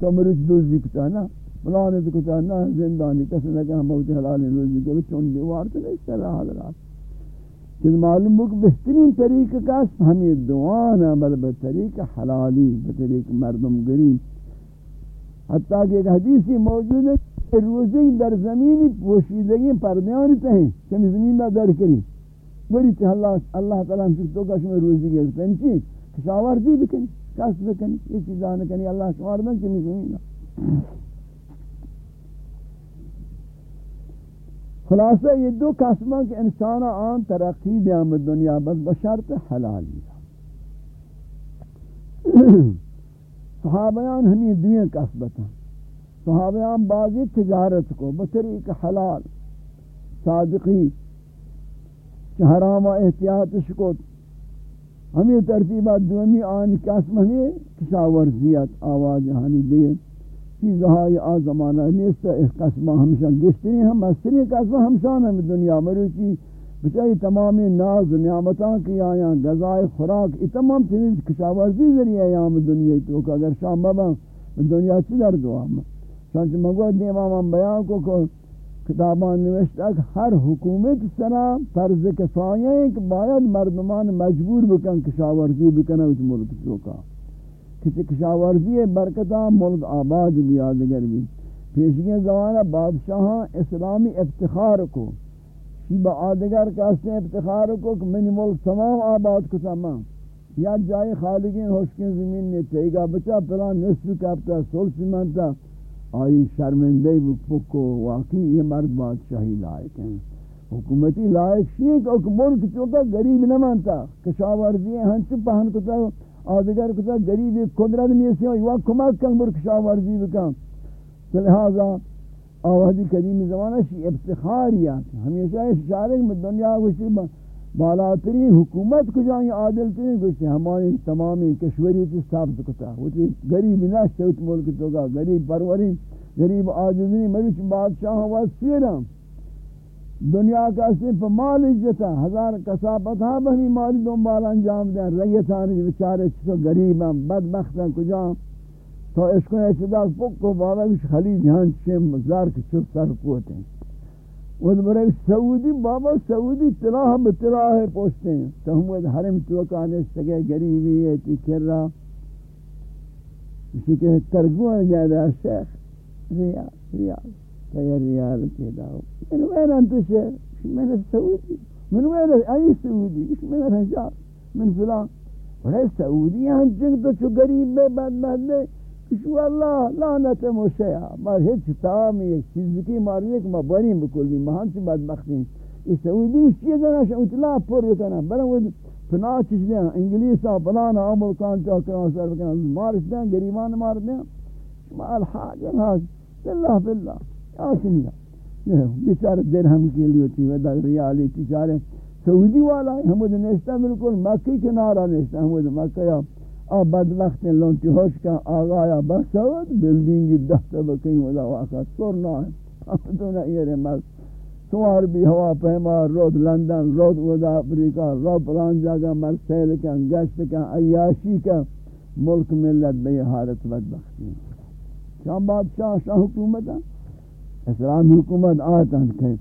تو مروچ دوزی کتا نا ملانے تو کتا نا زندانی، کسی لگا ہم ہوتی حلال روزی کو چون دیوار تو نہیں سر حضرات چیز معلوم بک بہترین طریق کا ہمیں دعانا، بل بطریق حلالی بطریق مردم گریم. حتیٰ کہ ایک حدیثی موجود ہے روزی در زمینی پوشیدگی پردیانی تہیں چمی زمین دا در کری بڑی تی اللہ اللہ تعالیٰ ہم تو کا شما روزی گرتا ہے چی؟ کشاورزی بکنی. کسب بکنی یہ چیزاں کنی اللہ شمار دن چمی زمین خلاصہ یہ دو قسمہ کہ انسان آن ترقی دیا میں دنیا بس بشرط حلالی صحابیان ہمیں دوئیں قسمتا صحابیان بعضی تجارت کو بطریق حلال صادقی کہ حرام و احتیاط شکت ہمیں ترتیبات دومی آن قسم ہمیں کشاورزیت آواز ہانی دیں چیزهای آ زمانہ نیست، اس قسمہ ہمشہ گشتری ہم استری قسمہ ہمشان ہم دنیا مروچی۔ بچائی تمام ناز نعمتاں کی آیاں، غذائے خوراک یہ تمام چیز کشاورزی ذریعہ ایام دنیا تو اگر شام بابا دنیا چی در دعا ہم؟ چانچہ مگو دیمام بیان کو کہ کتابان نوشتا کہ ہر حکومت سرا فرض کفایہ ہے کہ باید مردمان مجبور بکن کشاورزی بکن اس ملک چوکا کسی کشاورزی برکتہ ملک آباد بھی آدگر بھی پیشگی زمانہ بادشاہاں اسلامی افتخار کو. شیبہ آدگر کہتے افتخار کو کہ منی ملک تمام آباد کو تمام. یا جائے خالقین ہوشکین زمین نے تیگا بچا پلا نصف کپتا سلسی منتا آئی شرمندے بکو واقعی یہ مرد بادشاہی لائق ہیں۔ حکومتی لائق شیئے کہ ملک چوکا غریب نہ مانتا، کشاورزی ہنچ پہن کتا آدگر کتا گریب قدرت نیسی ہے وہ کمک کن برک شاورزی بکن لہذا آوازی قدیم زمانہ شی افتخاریات ہمیشہ اس شارک میں دنیا گوشتی بالاترین حکومت کو جائیں عادل ترین گوشتی ہماری تمامی کشوری تی ثابت کتا وہ تی گریب نشتے ہوت ملک تو گا گریب پرورین گریب آجزین مریچ بادشاہ واسیرم دنیا کا صرف مال جتا ہزار کسابت ہاں بہنی مالی دنبال انجام دیں۔ ریتانی بچارے چھو غریب ہیں بدبخت ہیں، کجا تو اس کو اعتداد پک کو بابا، کچھ خلیج ہن چھم مزار کے سر پوتے ہیں۔ وہ برے سعودی، بابا سعودی تلاہ بتلاہ پوچھتے ہیں۔ تو ہم وہ حرم توکانے سگے غریبی ہے، تی کر رہا اسی کہ ترگوہ جائے شیخ۔ ریال ریاض۔ ریاض فيا ريال كذا من وين أنت شيخ من السعودي من وين أي سعودي إيش من الهجار من فلان ولا السعودي هنجن تو شو قريب میں بعد بعد شو الله لعنت موسیٰ مار هیچ تمام یک چیز کی مارنے کہ ما بنی بکلی ما ہم سے بعد مخین یہ سعودی اس چیز نہ شو اطلاع پر کنا بلا وہ فنا چیز نے انگلیس فلان عمل کان تو کان سر کان مارش دیں غریبان مار دیں ما الحاج هذا بالله بالله آسنیا بیچارہ درہم کے لیے ہوتی ہے در ریالی تجارے سعودی والا ہے ہم نشتا بالکل مکی کنارہ نشتا ہم مکہ یا آ بدبخت لونتی ہوش کا آغایا بس سعود بلڈنگی دہتا بکیں ولا واقع سورنا ہے تو نہ یہ مل سوار بھی ہوا پہما رود لندن رود ودا افریقہ رود پلان جگہ مرسیل کا گشت کا عیاشی کا ملک ملت بے حالت بدبختی شاہ بادشاہ شاہ حکومت اسلام حکومت آتا ہے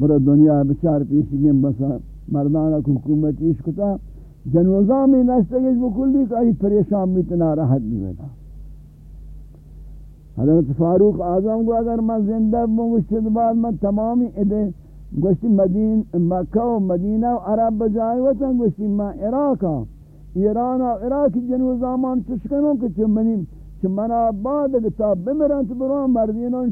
برا دنیا بچار پیسی گیم بسا مردانہ حکومت اس کتا جنوزہ میں نشتگیش بکلی کہ ای پریشان میتنا راحت بھی بیتا۔ حضرت فاروق اعظم کو اگر میں زندہ بوں گوشت بعد میں تمامی ادھے گوشتی مدین مکہ و مدینہ و عرب بجائے وطن، گوشتی میں عراقا ایران و عراق جنوب زمان چشکنوں کہ چھ منی کہ منا بعد کتاب بمرن تو بران مردینان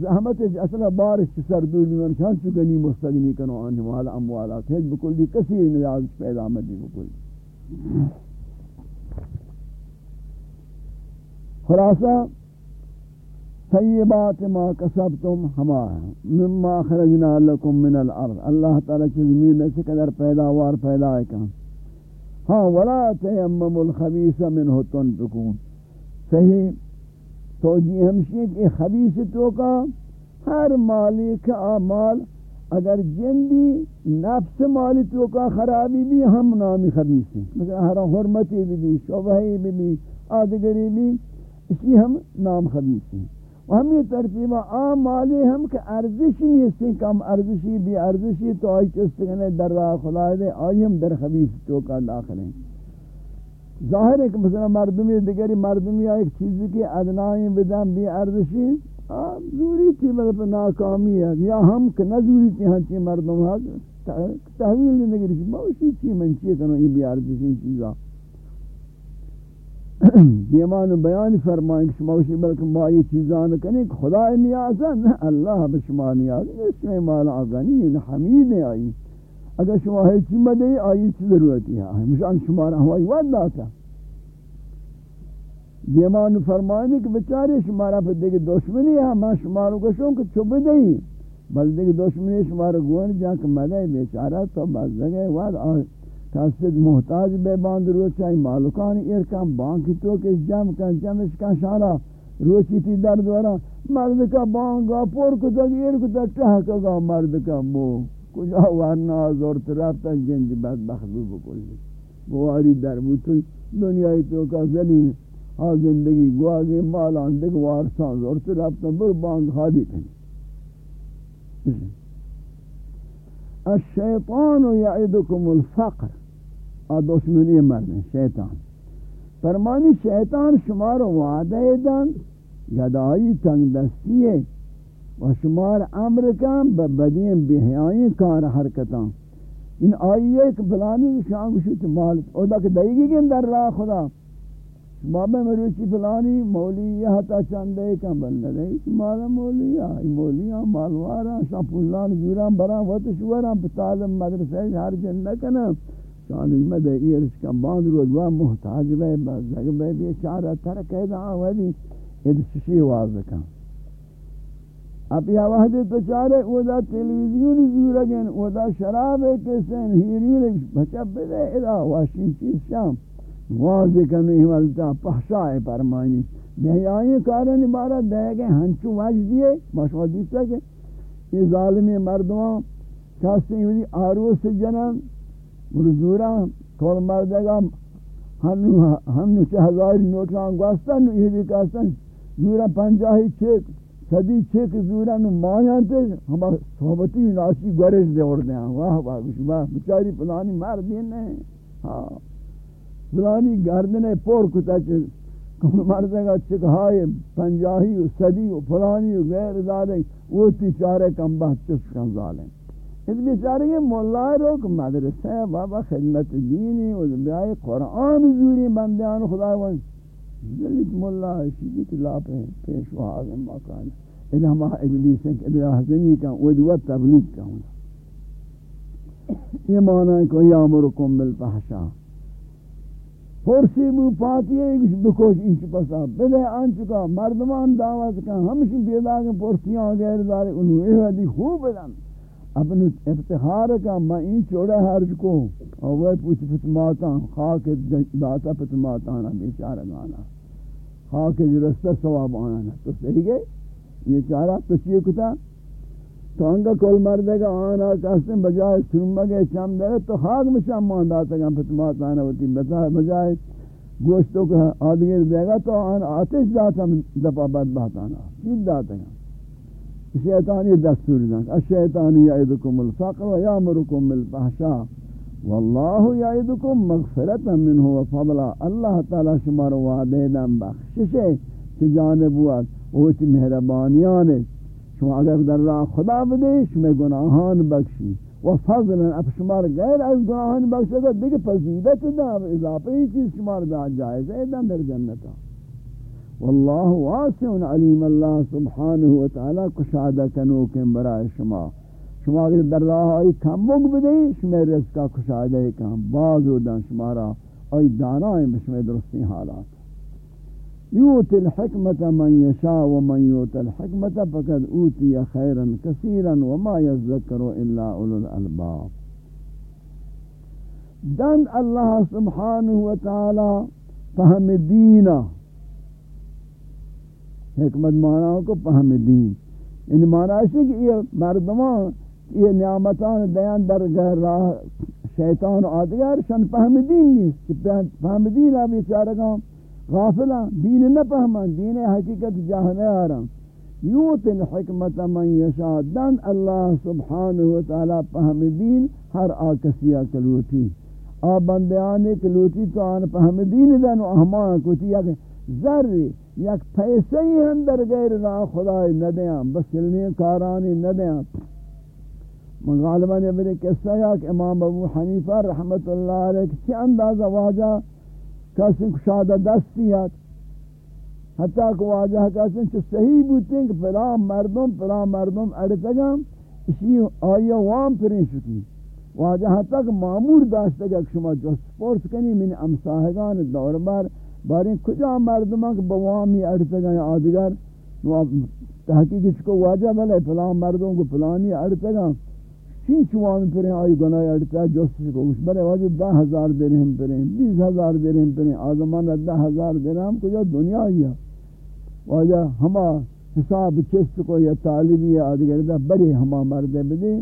زحمت اصلا بارش سر دور میون چند چو گنی مستغنی کنو آن مال اموالا کہ بکلی کسی نیاز پیدا مدی بکلی خلاصہ طیبات ما کسبتم ہما مما خرجنا لکم من الارض. اللہ تعالی کی زمین سے قدر پیداوار پیدا ہے کہاں ہاں ولا تیمم الخبیث منہ تنفقون. صحیح توجیہ ہمشی کہ خبیث تو کا ہر مالک آمال اگر جندی نفس مالی تو کا خرابی بھی ہم نامی خبیث ہیں۔ مثلا ہر حرمتی بھی بھی، شبہی بھی بھی، آدگری بھی اسی ہم نام خبیث ہیں۔ ہم یہ ترتیبہ عام مالی ہم کہ ارزشی نہیں کم ارزشی بھی ارزشی تو آئی چستگنے در راہ خدا دے، آئی ہم در خبیث چوکا داخل ہیں۔ ظاہر ہے کہ مثلا مردمی دیگری مردمی ایک چیزی کی ادنائی بدن بھی ارزشی زوری تھی مگر مطلب ناکامی ہے، یا ہم کہ نزوری تھی ہنچی ہاں مردم ہاں، ہے تحویل نہیں نگری موشی چی من چی کنو یہ بھی ارزشی چیزا۔ دیمان بیان فرمائیں کہ شما بلکہ ما یہ چیزان کریں کہ خدا نیازن، اللہ بشما نیازن اس میں مالا غنی حمید آئی۔ اگر شما ہے چی مدے آئی چی ضرورتی ہے مشان شما رہوائی ود داتا. دیمان فرمائیں کہ بچارے شما رہا پر دیکھ دشمنی ہے میں شما رو کشوں کہ چوب دئی بل دیکھ دشمنی شما رو گوان جا کہ مدے بیچارہ تو بس جگہ ود آئی کاسد محتاج بے باند رو چاہی مالکان ارکان بانکی تو کس جم کن جمش کن شارا. روچی تی در دورا مرد کا بانگا پور کتا گیر کتا ٹہکا گا مرد کا مو. کجا ورنا زورت رفتا جنج بد بخضو بکلی. گواری در بوتو دنیای تو کا زلین ہا زندگی گوازی مالان دیکھ وارسان زورت رفتا بر بانگ خادی کنی. الشیطان یعیدکم الفقر. دشمنی مردن شیطان. فرمانی شیطان شمار وعدہ دن گدائی تنگ دستی و شمار امر کن ببدین بہیائی کار حرکتان. ان آئیے کہ فلانی شان گوشت مال او دا کہ دائی گی گن در راہ خدا. بابا مروچی فلانی مولی یہ حتا چندے کن بلنے دے مالا مولی آئی مولی مالوارا شاہ پولان زوران بران وطشوران پتالم مدرسے ہر جن نکنم شانی مدے ایرس کا باند رو دوا محتاج بے بزگ بے بیچارہ ترک ہے دا آوازی ادسشی واضح کن. اب یا وحدی تو چارے او دا تیلیویزیونی زور گن او دا شراب کسن ہیرین بچہ بدے ادا واشین چیز شام۔ واضح کنو حملتا پحشائے پرمانی۔ بہیائی کارن بارا دے گئے، ہنچو واج دیئے ماشاء دیتا کہ یہ ظالمی مردمان کہتے ہیں آروس جنم مرزورا کول مردگا، ہنو ہنو چھ ہزار نوٹان گوستن یہ بھی زورا پنجاہی چیک۔ صدی چیک زورا نو مایان تے ہم صحبتی ناسی گورش دے اڑدے ہیں۔ واہ واہ بشما بچاری پلانی مردین ہاں، نے ہاں پلانی گردنے پور کتا چھے کم چھ کول مردگا چک ہائے، پنجاہی و صدی و پلانی و غیر ذالک وہ تی چارے کم بہت چس چسکن ظالم اس بیچارے یہ مولا روک مدرسہ بابا خدمت دینی و بیائی قرآن زوری بندیان خدا ون دلیت مولا شیدت لاپ ہیں، پیش و حاضر مکان۔ ادھا ہما ابلیس ہیں کہ ادھا حضنی کا ودو تبلیغ کا ہونا۔ یہ معنی ہے کہ یامرکم بالفحشا پرسی بو پاتی ہے کچھ بکوش انچ پسا۔ بدے آنچکا مردمان دعوت کا ہمشن پیدا کہ پرسیاں غیر دارے انہوں یہ حدی خوب بدن اپنے افتخار کا میں این چوڑا حرج کو اور وہ پوچھ فتماتا خاک داتا فتماتا نا، بیچارہ گانا۔ خاک جرستہ ثواب آنا نا۔ تو صحیح گئے؟ یہ چارہ تو چیئے کتا؟ تو انگا کل مردے گا، آنا کہتے ہیں بجائے سنمہ گئے چم دے گا، تو خاک میں شام مان داتا گا فتماتا نا ہوتی بجائے گوشتوں کا آدگر دے گا، تو آنا آتش داتا دفع بد بہتانا چیز داتا گا۔ شیطانی دستور دن الشیطان یعیدکم الفقر و یامرکم بالفحشاء. واللہ یعیدکم مغفرتا منہ و فضلا اللہ تعالی شمار وعدے دن بخششے کہ جانب وعد اوچ مہربانیان شما اگر در راہ خدا بدے شما گناہان بخشی و فضلا اب شمار غیر از گناہان بخشے گا دیکھ پذیدت دا اضافی چیز شمار دا جائز ہے دن در جنتا واللہ واسع علیم، اللہ سبحانہ وتعالی کشادہ کنو کے برائے شما. شما اگر در راہ آئی کم مگ بدئی شما رزقا کشادہ کم بازو دن شمارا آئی دانائیں بشما درستی حالات. یوت الحکمت من یشا ومن یوت الحکمت فقد اوتی خیرا کثیرا وما یذکر الا اولو الالباب. دن اللہ سبحانہ وتعالی فهم دینہ حکمت معنی کو پہم دین۔ یعنی معنی ہے کہ یہ مردمان، یہ نعمتان دیان در گھر راہ شیطان آدگر شن پہم دین نیست۔ کہ پہم دین آبی چارگاں غافلا دین نہ پہمان دین حقیقت جاہنے آرام۔ یوت الحکمت من یشا دن اللہ سبحانہ وتعالی پہم دین ہر آکسیا کلوتی آ بندیانے کلوتی تو آن پہم دین دن و احمان کتی۔ یعنی یک ذری یک پیسے ہی اندر غیر راہ خدای ندیاں بس علمی کارانی ندیاں من غالباً یہ میرے قصہ ہے کہ امام ابو حنیفہ رحمت اللہ علیہ کسی اندازہ واجہ کسی کشادہ دستیات حتی کہ واجہ کہتے ہیں صحیح بوتے ہیں کہ پلا مردم پلا مردم اڑتگا اسی آیا وام پرین شکی واجہ حتی کہ معمور داشتا کہ شما جو سپورت کنی، من امساہگان دور بار بارین کجا مردمان کہ بوامی اڑتگا یا آدگر تحقیق اس کو واجہ بلے پلا مردم کو پلانی اڑتگا چین چوان پریں آئی گناہ اڑتا جوست کو اس بلے واجہ دہ ہزار درہم پریں بیس ہزار درہم پریں آزمان دہ ہزار درہم کجا؟ دنیا ہی ہے واجہ ہما حساب چست کو یا تعلیمی آدگر دا بڑی ہما مردے بدے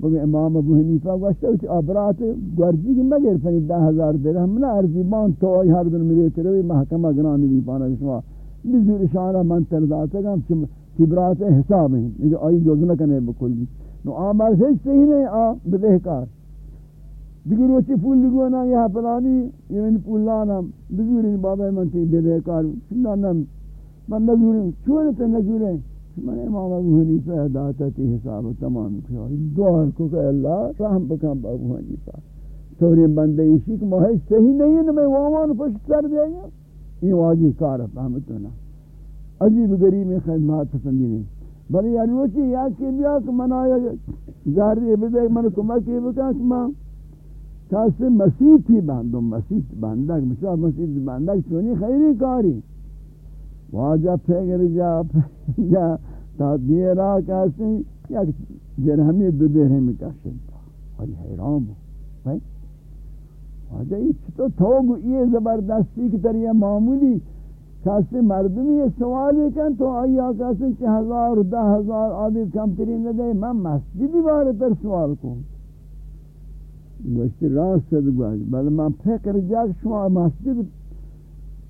بگے امام ابو حنیفہ گوشتا ہے ابرات گورجی کی مگر پنی دہ ہزار درہم نا ارزی بان تو آئی ہر دن ملے تروی محکمہ گرانی بھی پانا شما۔ بزور شانہ من ترداتا گا ہم کبرات حساب ہیں۔ لیکن آئی جوز نہ کنے بکل بھی نو آمار سے صحیح نہیں آ بدہ کار۔ دیگر روچی پول لگوانا یہاں پلانی یہ پول لانا۔ بزوری بابا من تی بدہ کار۔ شنہ من نزوریں چون تے نزوریں من امام ابو حنیفہ ہدایت حساب تمام کیا۔ دعا کو کہ اللہ رحم بکم ابو حنیفہ۔ توری بندے اسی کہ محض صحیح نہیں ہے میں وان پشت کر دیا گیا۔ یہ واجی کار ہے فهمتونا عجیب غریب خدمات پسندی نہیں۔ بلی یعنی وہ چی یا کہ بیا کہ من آیا ظاہر بدے من کمکی بکا کہ من کاسے مسیح تھی باندھوں مسیح باندھا مسیح مسیح باندھا چونی خیری کاری۔ واجہ پھیگر جا جا، تا دیرا کسی یک درہمی دو درہمی کشن ولی حیران بو واجہ یہ چھتو توگو یہ زبردستی کی طرح معمولی کسی مردمی یہ سوالی کن تو آیا کسی چھ ہزار، دہ ہزار آدھی کم ترین دے من مسجدی بارے تر سوال کن۔ گوشتی راست سے گوشت بل من فکر جاک شما مسجد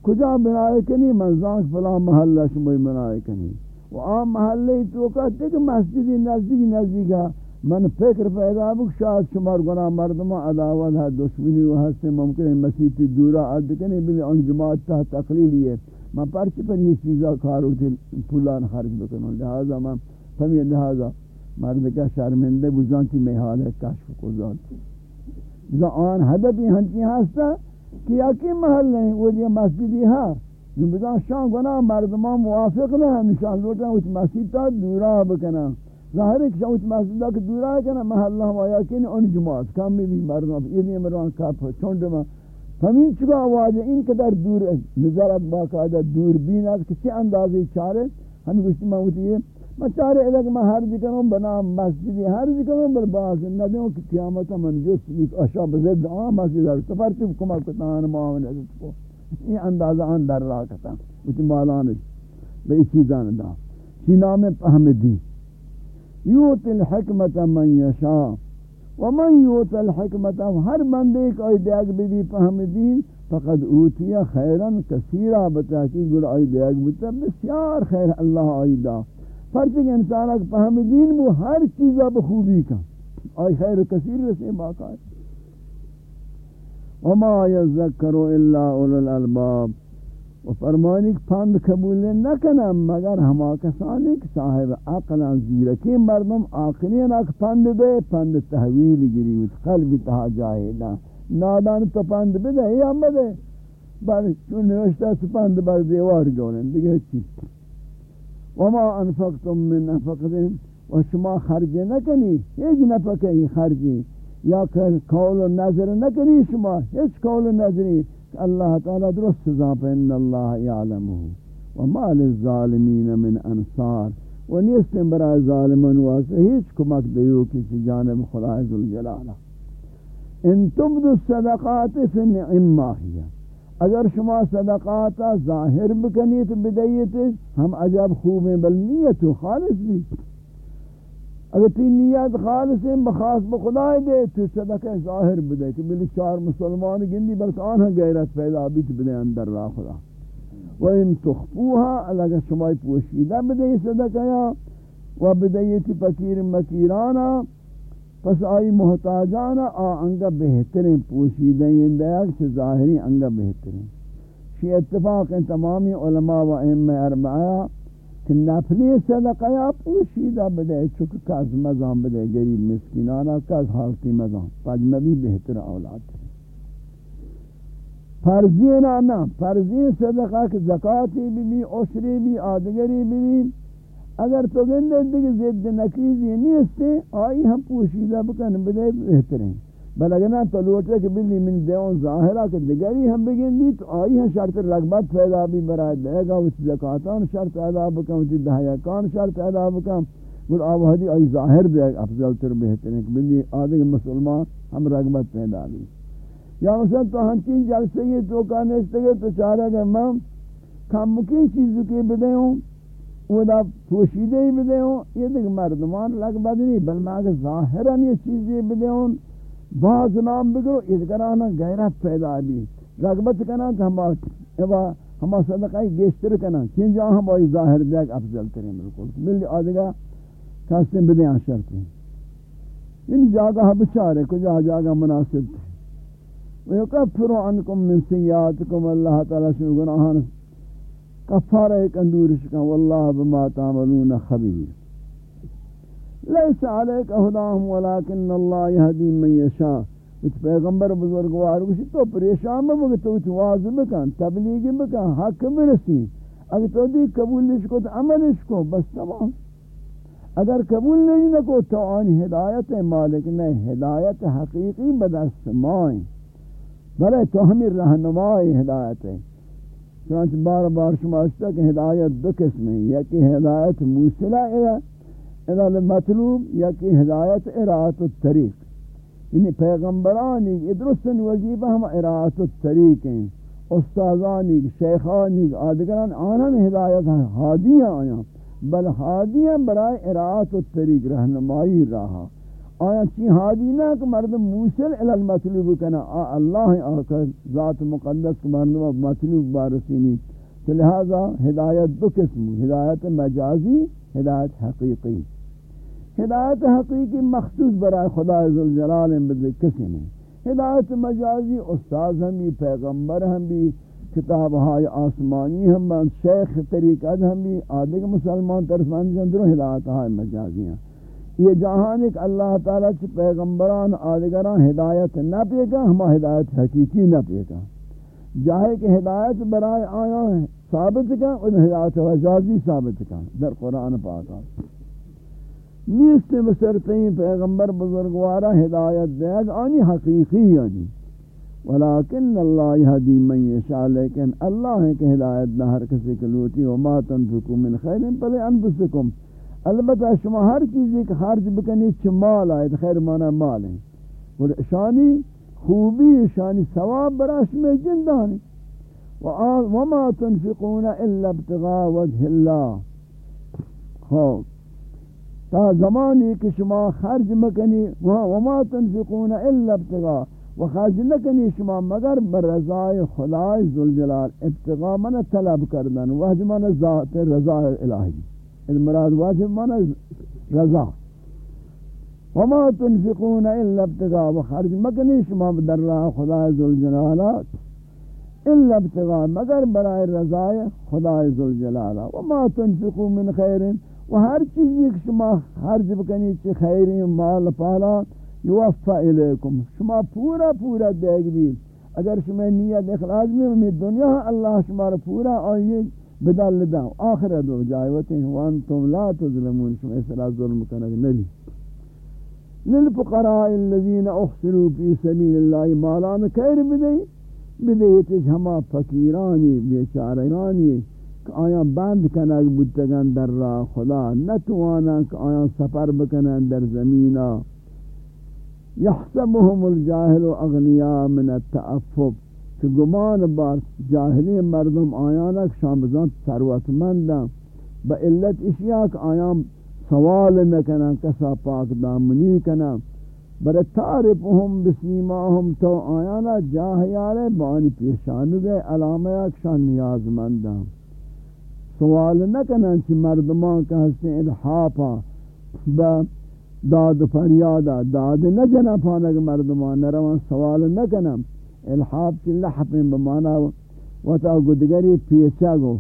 کجا بنائے کنی منزان فلا محلہ شموی بنائے کنی و آم محلے تو کہتے کہ مسجدی نزدیک نزدیکا من فکر پیدا بک شاید شمار گناہ مردمان عداوت ہے دشمنی و حسن ممکن ہے مسیحی دورا عد کنی بلی ان جماعت تحت تقلیلی ہے۔ من پرچی پر یہ چیزا کارو تھی پولان خرج بکنوں لہذا من فمی لہذا مرد کا شرمندے بزانتی میں حال ہے کشف کو ذات آن حدبی ہنچی ہستا کہ یکی محل نہیں، وہ یہ مسجدی ہے جو بدان شان گنا مردمان موافق نہ نشان لوٹا اس مسجد تا دورا بکنا ظاہر ہے کہ اس مسجد کا دورا ہے کہ محلہ ہوا یا کہ ان جماعت. کم بھی مردمان یہ نہیں مردمان کاپ چھوڑ دما ہمیں چکا آواز ان قدر دور نظرت باقاعدہ دور بین ہے کسی اندازے چارے ہمیں کچھ ہوتی ہے میں چارے الگ میں ہر ذکروں بنا مسجد ہر ذکروں بل باز ندیوں کی قیامت من جس ایک اشا بزد آن مسجد ہے۔ سفر چپ کما کتان معاونت کو یہ اندازہ آن در رہا کتا۔ اچھ مالان بے چیزان دا۔ چی نام احمدی۔ یوت الحکمت من یشا۔ ومن یوت الحکمت۔ ہر بندے کو دیگ بی بی فهمدین فقد اوتیا خیرا کثیرا بتا کی گل آئی دیگ بتا بسیار خیر اللہ آئی دا فرض کہ انسان اگر فہم دین بو ہر چیزا بخوبی کا، آئی خیر کثیر رسے باقا وما یذکر الا اولو الالباب۔ و فرمانی کہ پند قبول نہ کنم مگر ہما کسانی کہ صاحب عقل زیرکی مردم آخرین اک پند دے، پند تحویل گری ویت قلب تہا جائے نا نادان تو پند بدے، یا بدے بر چون نوشتہ سپند بر دیوار گولن دیگه چی وما انفقتم من نفقه و شما خرج نکنی، هیچ نفقه خرجی. یا قول و نظر نکنی شما، هیچ قول و نظری. اللہ تعالی درست سزا پہ ان اللہ یعلمه. و ما للظالمین من انصار. و نیست برای ظالمان واسه هیچ کمک دیو کسی، جانب خدا ذوالجلالہ ان تبدو الصدقات فنعم هي اگر شما صدقات ظاہر بکنیت بدیت، ہم عجب خوب ہیں، بل نیت خالص بھی۔ اگر تی نیت خالص ہیں، بخاص بخدای دے، تو صدقہ ظاہر بدے، کہ بلی چار مسلمان گندی، بلکہ آنہا غیرت پیدا بھی تو بدے اندر را خدا۔ و ان تخفوها اگر شما پوشیدہ بدئی صدقہ یا، و بدیتی فقیر مکیرانا پس آئی محتاجانا آ انگا بہترین پوشیدہ اندیاک چھ ظاہری انگا بہترین۔ شی اتفاق ان تمامی علماء و ام اربعہ کہ نفلی صدقہ یا پوشیدہ بدے چکہ کاز مزان بدے گریب مسکینانا کاز حالتی مزان۔ پجمبی بہتر اولاد ہے۔ فرضین آنا فرضین صدقہ کہ زکاتی بھی بھی، عشری بھی، آدگری بھی بھی۔ اگر تو گندے دیگه زد نکیزی نیستے آئی ہم پوشیدہ بکن، بدے بہترین. بل اگر نہ تو لوٹے کہ بلی من دیون ظاہرہ کہ دگری ہم بگندی، تو آئی ہم شرط رغبت پیدا بھی برای دے گا وچ زکاتان شرط ادا بکن وچ دہیکان شرط ادا بکن. بل آوہدی آئی ظاہر دے، افضل تر بہترین کہ بلی آدھے مسلمان ہم رغبت پیدا بھی. یا مثلا تو ہم ہنچین جلسے یہ تو کانشتے گے تو چاہرہ کہ میں کم کی چیز کی بدے ہوں ودا پوشیدہ ہی بدے ہوں، یہ دیکھ مردمان لگ بد نہیں بل میں اگر ظاہران یہ چیزیں بدے ہوں۔ بعض نام بگرو، اس کرانا غیرت پیدا بھی۔ رغبت کنا کہ ہم ایوا ہم صدقہ گیشتر کنا۔ کین جا ہم بائی ظاہر دیکھ افضل کریں بالکل ملی آدھگا کاستے بدے ہیں شرط ہیں۔ ان جاگہ بچارے کجا جاگہ مناسب تھے۔ وَيُكَفِّرُ عَنْكُم مِّن سِيَّاتِكُمْ اللہ تعالیٰ سے گناہان کفارہ ایک اندورش کا واللہ بما تعملون خبیر. لیس علیک اہداہم ولیکن اللہ یہدی من یشا اس پیغمبر بزرگوار کسی تو پریشان بگو تو تو واضح بکن تبلیغ بکن، حق برسی. اگر تو دی قبول نشکو تو عملش کو، بس تمام. اگر قبول نہیں نکو، تو آن ہدایت مالک نہیں ہدایت حقیقی بدست مائیں بلے تو ہمیں رہنمائی ہدایت ہے. چنانچہ بار بار شما اشتا کہ ہدایت دو قسم ہیں، یا کہ ہدایت موسلہ الى مطلوب یا کہ ہدایت ارات الطریق یعنی پیغمبرانی ادرسن وزیبہ ہم ارات الطریق ہیں، استاذانی شیخانی آدگران آنان ہدایت ہیں، حادیاں آیاں بل حادیاں برای ارات الطریق رہنمائی رہا آیا چی حادی نہ کہ مردم موصل الی المطلوب کنا اللہ آکر ذات مقدس کو مردم مطلوب بارسینی تو لہذا ہدایت دو قسم ہدایت مجازی، ہدایت حقیقی۔ ہدایت حقیقی مخصوص برای خدا عزالجلال بدل کسی نہیں ہدایت مجازی استاذ ہم بھی، پیغمبر ہم بھی کتاب های آسمانی ہم، شیخ طریقت ہم بھی، آدھے مسلمان طرفان جندروں ہدایت های مجازی ہیں۔ یہ جہان ایک اللہ تعالیٰ چھ پیغمبران آدگران ہدایت نہ پے گا، ہما ہدایت حقیقی نہ پے گا۔ جاہے کہ ہدایت برائے آیا ہے، ثابت کا ان ہدایت وجازی ثابت کا در قرآن پاکا نیست بسرتیں پیغمبر بزرگوارا ہدایت دے گا، آنی حقیقی یعنی ولیکن اللہ یہدی من یشاء، لیکن اللہ ہے کہ ہدایت نہ ہر کسی کلوٹی وما تنفقو من خیر، پلے انفسکم۔ البتہ شما ہر چیزی کہ خرج بکنی چھ مال آئے خیر مانا مال ہیں اور شانی خوبی، شانی ثواب براش میں جندانی وما تنفقون الا ابتغاء وجه اللہ خوب تا زمانی کہ شما خرج مکنی وما تنفقون الا ابتغاء. و خرج نکنی شما مگر بر رضای خدای ذوالجلال. ابتغاء من طلب کردن وحج من ذات رضای الہی المراد واجب مانا رضا. وما تنفقون الا ابتغاء وخرج مکنی شما در راہ خدا ذوالجلالات. الا ابتغاء مگر برای رضای خدا ذوالجلال وما تنفقوا من خیر. و ہر چیزی کہ شما خرج بکنی چی خیری مال پالا، یوفا الیکم. شما پورا پورا دیگ بھی اگر شما نیت اخلاص میں دنیا اللہ شما پورا آئیے بدل دا آخر دو جائوتیں وأنتم لا تظلمون. شما اسرا ظلم کنگ نبی. للفقراء الذين احسنوا في سبيل الله مالان خیر بدئی بدیت ہما فقیرانی بیچارانی کہ آیا بند کنگ بودتگن در راہ خدا. نتوانا کہ آیا سفر بکنن در زمینا. یحسبهم الجاہل اغنیاء من التعفف. کہ گمان بار جاہلی مردم آیانا کہ شام بزان با علت اشیاء کہ آیان سوال نکنن کسا پاک دامنی کنن. بر تعرفهم بسیماهم تو آیانا جاہیارے بانی پیشانو گئے علامہ اکشان نیاز مندم سوال نہ کنن چی مردمان کا ہستے الحافا با داد فریادا. داد نہ پانک مردمان نروان، سوال نہ کنن الحاف چی لحفیں بمانا وطا گدگری پیچا گو.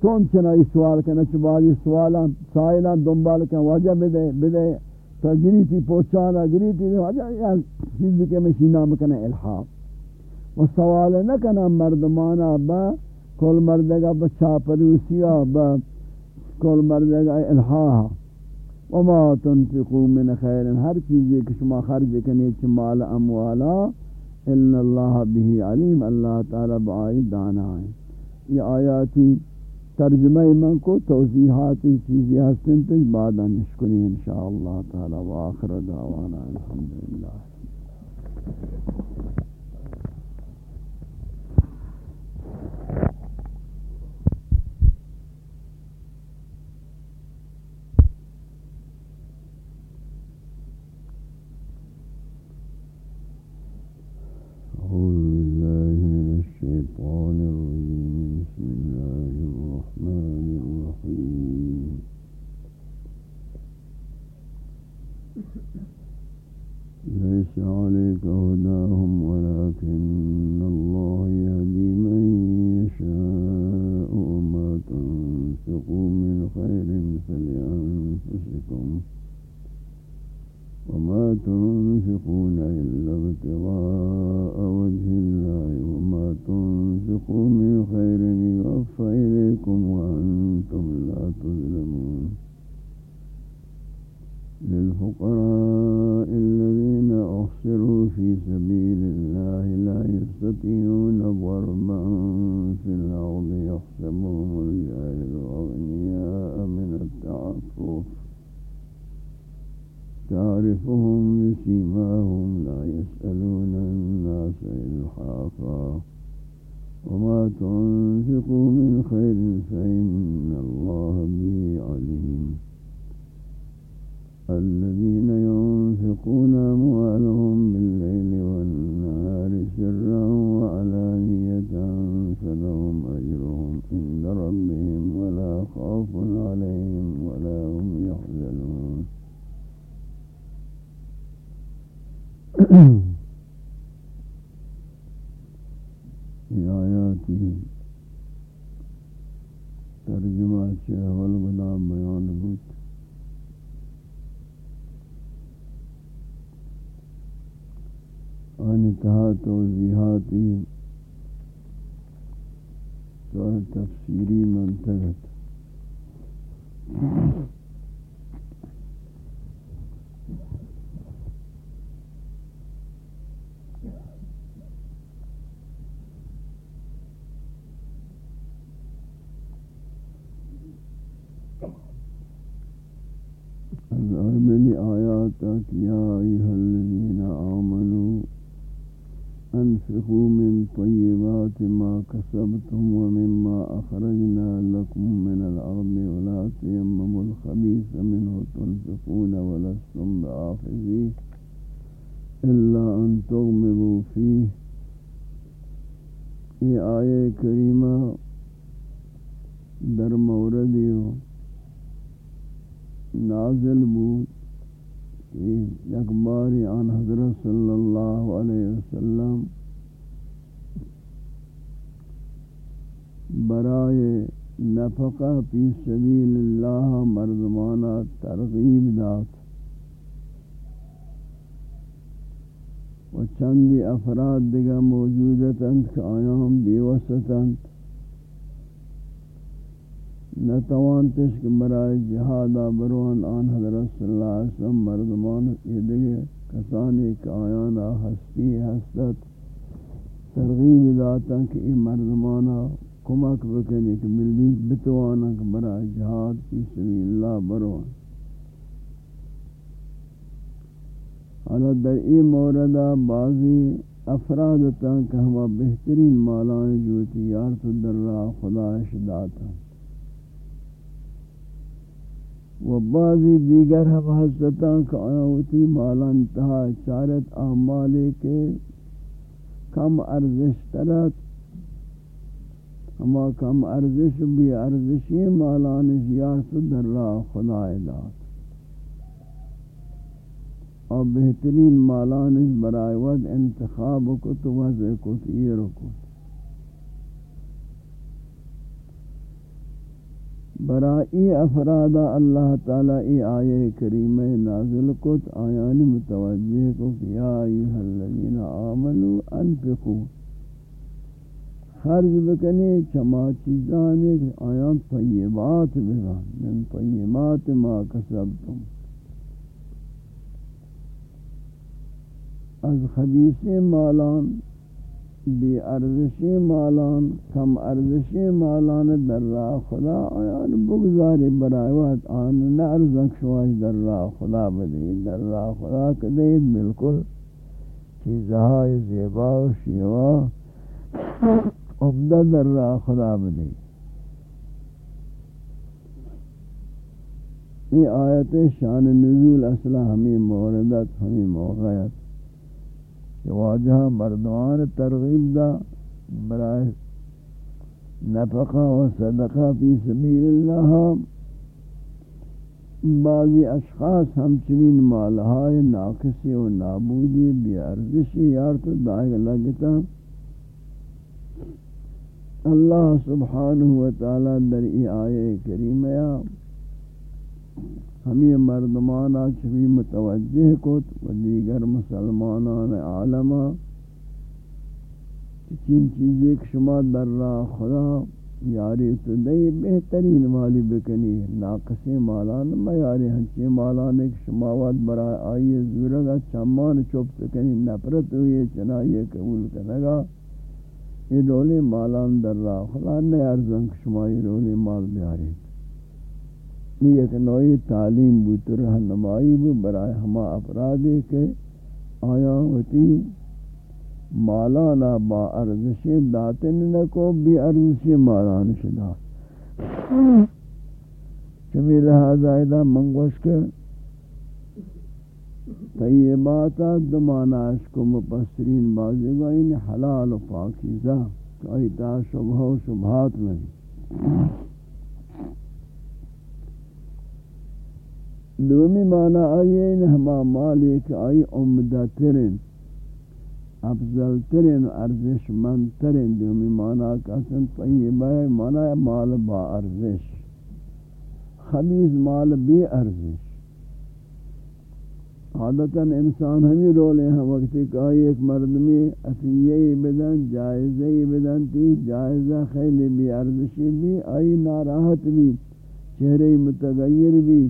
تون چنائی سوال کنن چی بازی سوالا سائلا دنبال کن وجہ بدے بدے تو گریتی پوچھانا گریتی یا چیز کے مشینہ مکنے الحاف و سوال نہ کنا مردمانا با کل مردگا بچا پروسیا با کل مردگا الحاها. وما تنفقوا من خیر ہر چیز کہ شما خرج کنے چمال اموالا ان اللہ به علیم، اللہ تعالی بائی دانا ہے۔ یہ آیاتی ترجمہ من کو توضیحاتی چیزیں ہستن تج بعدا نشکنی انشاءاللہ تعالی و آخر دعوانا الحمدللہ۔ فی سبیل اللہ مردمانہ ترغیب دات و چندی افراد دیگا موجودتند کہ آیام بیوستند نتوانتش کہ برای جہادا بروان آن حضرت صلی اللہ علیہ وسلم مردمان یہ دیگے کسانی کہ آیانا ہستی ہستت ترغیب داتا کہ یہ مردمانہ کمک بکنی کہ ملی بتوانا کہ برا جہاد کی سبیل اللہ بروان۔ حالا در این موردہ بعضی افراد تا کہ ہوا بہترین مالان جو تیار تو در راہ خدا شداتا و بعضی دیگر ہم حضرتاں کا آیاوتی مالا انتہا چارت اعمالی کے کم ارزش ترت ہما کم ارزش بھی ارزشی مالانش یارت در راہ خدا داد. اور بہترین مالانش برائے ود انتخاب کو تو وضع کو تو یہ رکو برائی افراد اللہ تعالی ای آیے کریم نازل کت آیان متوجہ کو یا ایوہ الذین آمنوا انفقوا. خرج بکنی چما چیزانے آیان طیبات بگان من طیبات ما کسبتم. از خبیث مالان، بی ارزشی مالان، کم ارزشی مالان در راہ خدا آیان بگزاری برائیوات آن نرزک شواش در راہ خدا بدید در راہ خدا کدید بالکل چیزهای زیبا و شیوا. عمدہ در راہ خدا بدید یہ آیت شان نزول اصلہ ہمیں موردت ہمیں موقعیت. کہ واجہ مردوان ترغیب دا برائے نفقہ و صدقہ فی سبیل اللہ بعضی اشخاص ہمچنین مالہائے ناقصی و نابودی بی ارزشی یار تو دائگ لگتا. اللہ سبحانہ وتعالی در ای آیے کریمہ ہمیں مردمانا چوی متوجہ کت و دیگر مسلمانان عالمہ۔ چین چیزیں شما در راہ خدا یاری تو دئی بہترین مالی بکنی ناقصی مالان میں یاری ہنچی مالان ایک شماوات برای آئیے زورگا چمان چوب سکنی نفرت ہوئی چنا یہ قبول کرنگا یہ رولی مالان در راہ خدا نہیں ارزن کہ شما یہ رولی مال بیاری یہ ایک نوعی تعلیم بوت رہنمائی بو برائے ہما افرادی کے آیا ہوتی مالانا با ارزشی داتن نکو، بی ارزشی مالان شدا چمی لہذا ایدہ منگوش کے طیباتا دماناش کو مپسرین بازی گا ان حلال و پاکیزہ کہ ایتا شبہ و شبہات میں۔ دومی معنی آئیے ان ہما مالی کہ آئی عمدہ ترین افضل ترین ارزش من ترین دومی معنی کسن طیبہ معنی مال با ارزش خمیز مال بی ارزش۔ عادتا انسان ہمیں رولے ہیں وقتی کہ آئی ایک مردمی اتیئی بدن جائزی بدن تی جائزہ خیلی بی ارزشی بھی، آئی ناراحت بھی، چہرے متغیر بھی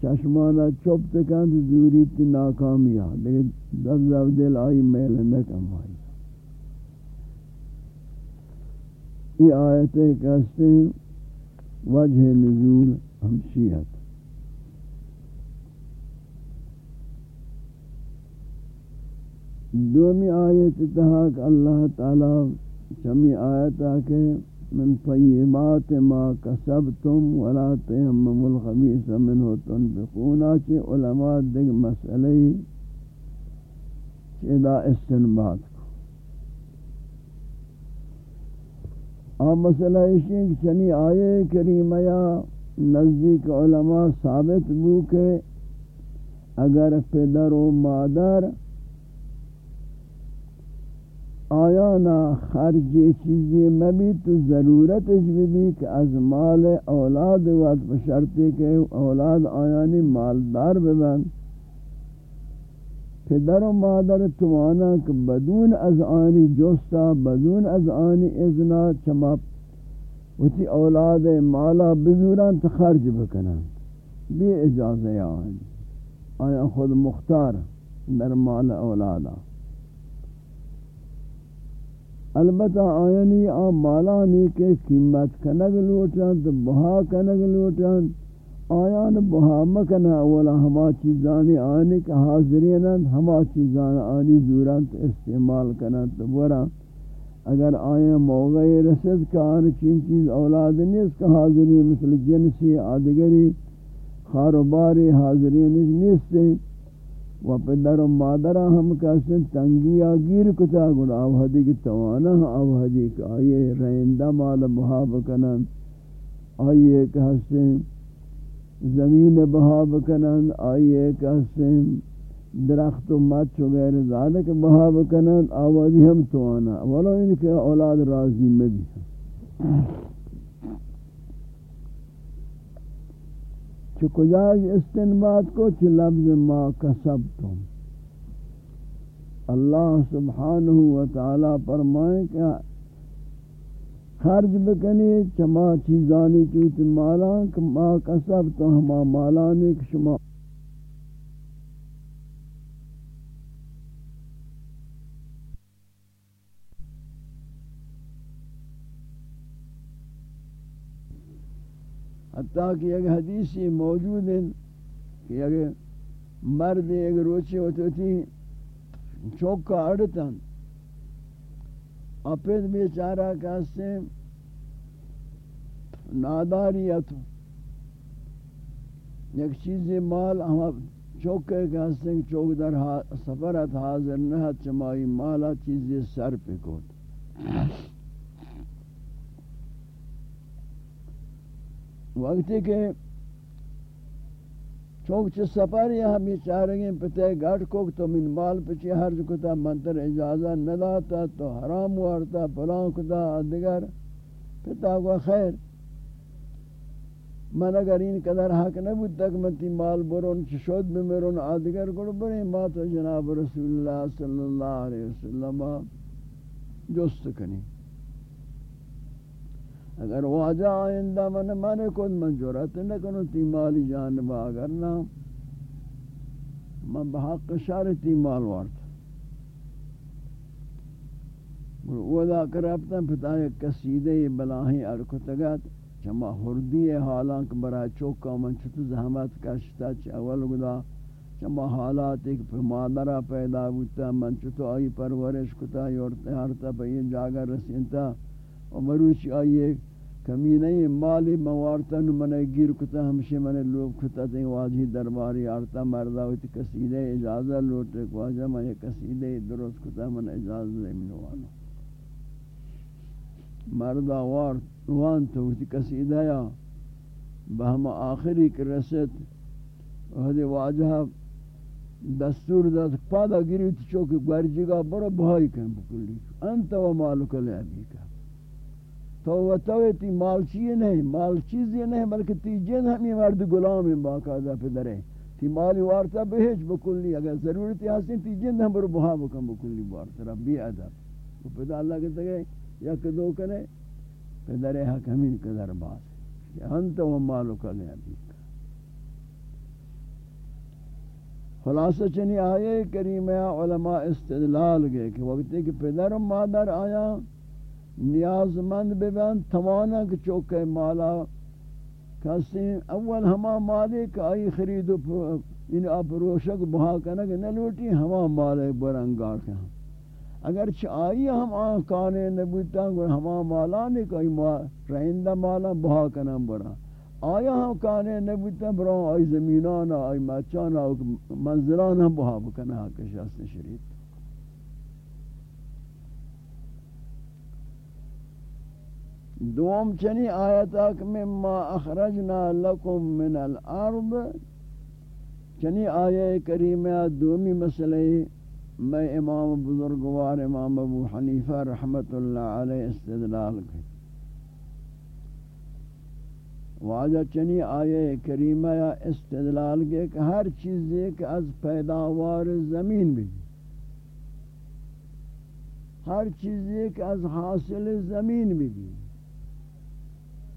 چشمانا چوب تکند زوری تی ناکامی لیکن دل زو دل آئی میل نکم آئی یہ آیتیں کہتے ہیں، وجہ نزول ہمشیت دومی آیت تحاک اللہ تعالی چمی آیتا کہ من طیبات ما کسبتم ولا تیمم الخبیث منه تنفقون چه علماء دیکھ مسئلہ چیدہ استنباد کو۔ آم مسئلہ اسی کہ چنی آئے کریمہ یا نزدیک علماء ثابت بو کہ اگر پدر و مادر آیا نا خرجی چیزی مبی تو ضرورت بھی کہ از مال اولاد وقت بشرطی کہ اولاد آیانی مالدار ببن پدر و مادر توانا کہ بدون از آنی جوستا بدون از آنی ازنا چما وتی اولاد مالا بزوران تو خرج بکنن. بی اجازه آنی آیا خود مختار در مال اولادا البتہ آئینی آ مالانی کے قیمت کنگ لوٹن تو بہا کنگ لوٹن آیان بہا مکنا، اولا ہما چیزانی آنی کہ حاضرینن ہما چیزان آنی زورنت استعمال کنن تو برا اگر آیا موقع رسد کہ آن چین چیز اولاد نہیں اس کا حاضری مثل جنسی آدگری، خاروباری حاضرین نیستے و پدر و مادر ہم کہتے تنگی آگیر کتا گل آوہدی کی توانا آوہدی کہ آئیے رہندہ مال بہاب کنن، آئیے کہتے زمین بہاب کنن، آئیے کہتے درخت و مچ وغیرہ ذالک بہاب کنن، آوہدی ہم توانا، ولو ان کے اولاد راضی میں بھی چو کجاج استنباد کو چو لفظ ما کسبتم. اللہ سبحانہ وتعالی فرمائے کہ خرج بکنی چما چیزانی چوت مالا کہ ما کسبتم، ہما مالانی کہ شما حتیٰ کہ ایک حدیثی موجود ہے کہ اگر مرد ایک روچے ہوتے تھی چوک کا اڑتن بیچارہ کہتے ہیں ناداریت ایک چیز مال ہم چوک کے کہتے ہیں چوک در سفرت حاضر نہ چمائی مالا چیز سر پہ کوت وقتی کہ چونک چھ سفر یا ہم یہ چاہ رہے ہیں پتہ گھٹ کو تو من مال پچھے حرج کتا، منتر اجازہ نہ داتا تو حرام وارتا پلان کتا، دیگر پتہ کو خیر۔ من اگر این قدر حق نبود تک من تی مال برون چشود بمیرون آدگر گڑ برین ما تو جناب رسول اللہ صلی اللہ علیہ وسلم جست کنی۔ اگر واجہ آئندہ من من کن، من جرات نہ کنو تی مالی جانبا اگر نہ من بحق شار تی مال وارت ودا کرابتا پتا ایک قصیدہ بلاہیں ارکتگت چما حردی حالان کہ برای چوکا من چھتو زحمت کشتا چھ اول گدا۔ چما حالات ایک مادرہ پیدا ہوتا، من چھتو آئی پرورش کتا یورتا ہرتا، پہ یہ جاگا رسینتا۔ و مروچ آئیے کمی نہیں مالی موارتا نو منہ گیر کتا ہمشہ منہ لوگ کتا دیں واجی درباری آرتا مردہ ہوتی کسیدہ اجازہ لوٹے کو آجا منہ کسیدہ درست کتا منہ اجازہ دیں منوانو مردہ وارت وانتا ہوتی کسیدہ یا بہم آخری کے رسد وہدے واجہ دستور دا پادا گیری تی چوکی گرجی گا برا بھائی کہیں بکلی انتا و مالک لعبی کا تو و تو تی مال چیئے نہیں مال چیزی نہیں، بلکہ تی جن ہمیں مرد غلام ہیں، باقاعدہ پدرے۔ تی مالی وارتا بہج بکلی اگر ضرورتی حسن تی جن ہم برو بہا بکن بکلی وارتا، ربی ادب وہ پیدا اللہ کہتا ہے یک دو کنے، پدرے حق ہمیں قدر بات کہ انت و مالو کلے ابھی خلاصہ چنی آئے کریمہ علماء استدلال گئے کہ وقتی کہ پدر و مادر آیا نیاز مند ببن تمانا کہ چوکے مالا. کسی اول ہما مالک آئی خرید ان آپ روشک بہا کنک نہ لوٹی ہما مالک برنگار کے ہم اگر چھ آئی ہم آن کانے نبوتا گو ہما مالا نہیں کہ رہندہ مالا بہا کنا برا. آیا ہم کانے نبوتا برا آئی زمینانا آئی مچانا منزلانا بہا بکنا کشاست شریف. دوم چنی آیتاک مما اخرجنا لکم من الارض. چنی آیہ کریمہ دومی مسئلہ میں امام بزرگوار امام ابو حنیفہ رحمت اللہ علیہ استدلال کی واجہ چنی آیہ کریمہ یا استدلال کے کہ ہر چیز ایک از پیداوار زمین بھی۔ ہر چیز ایک از حاصل زمین بھی بھی۔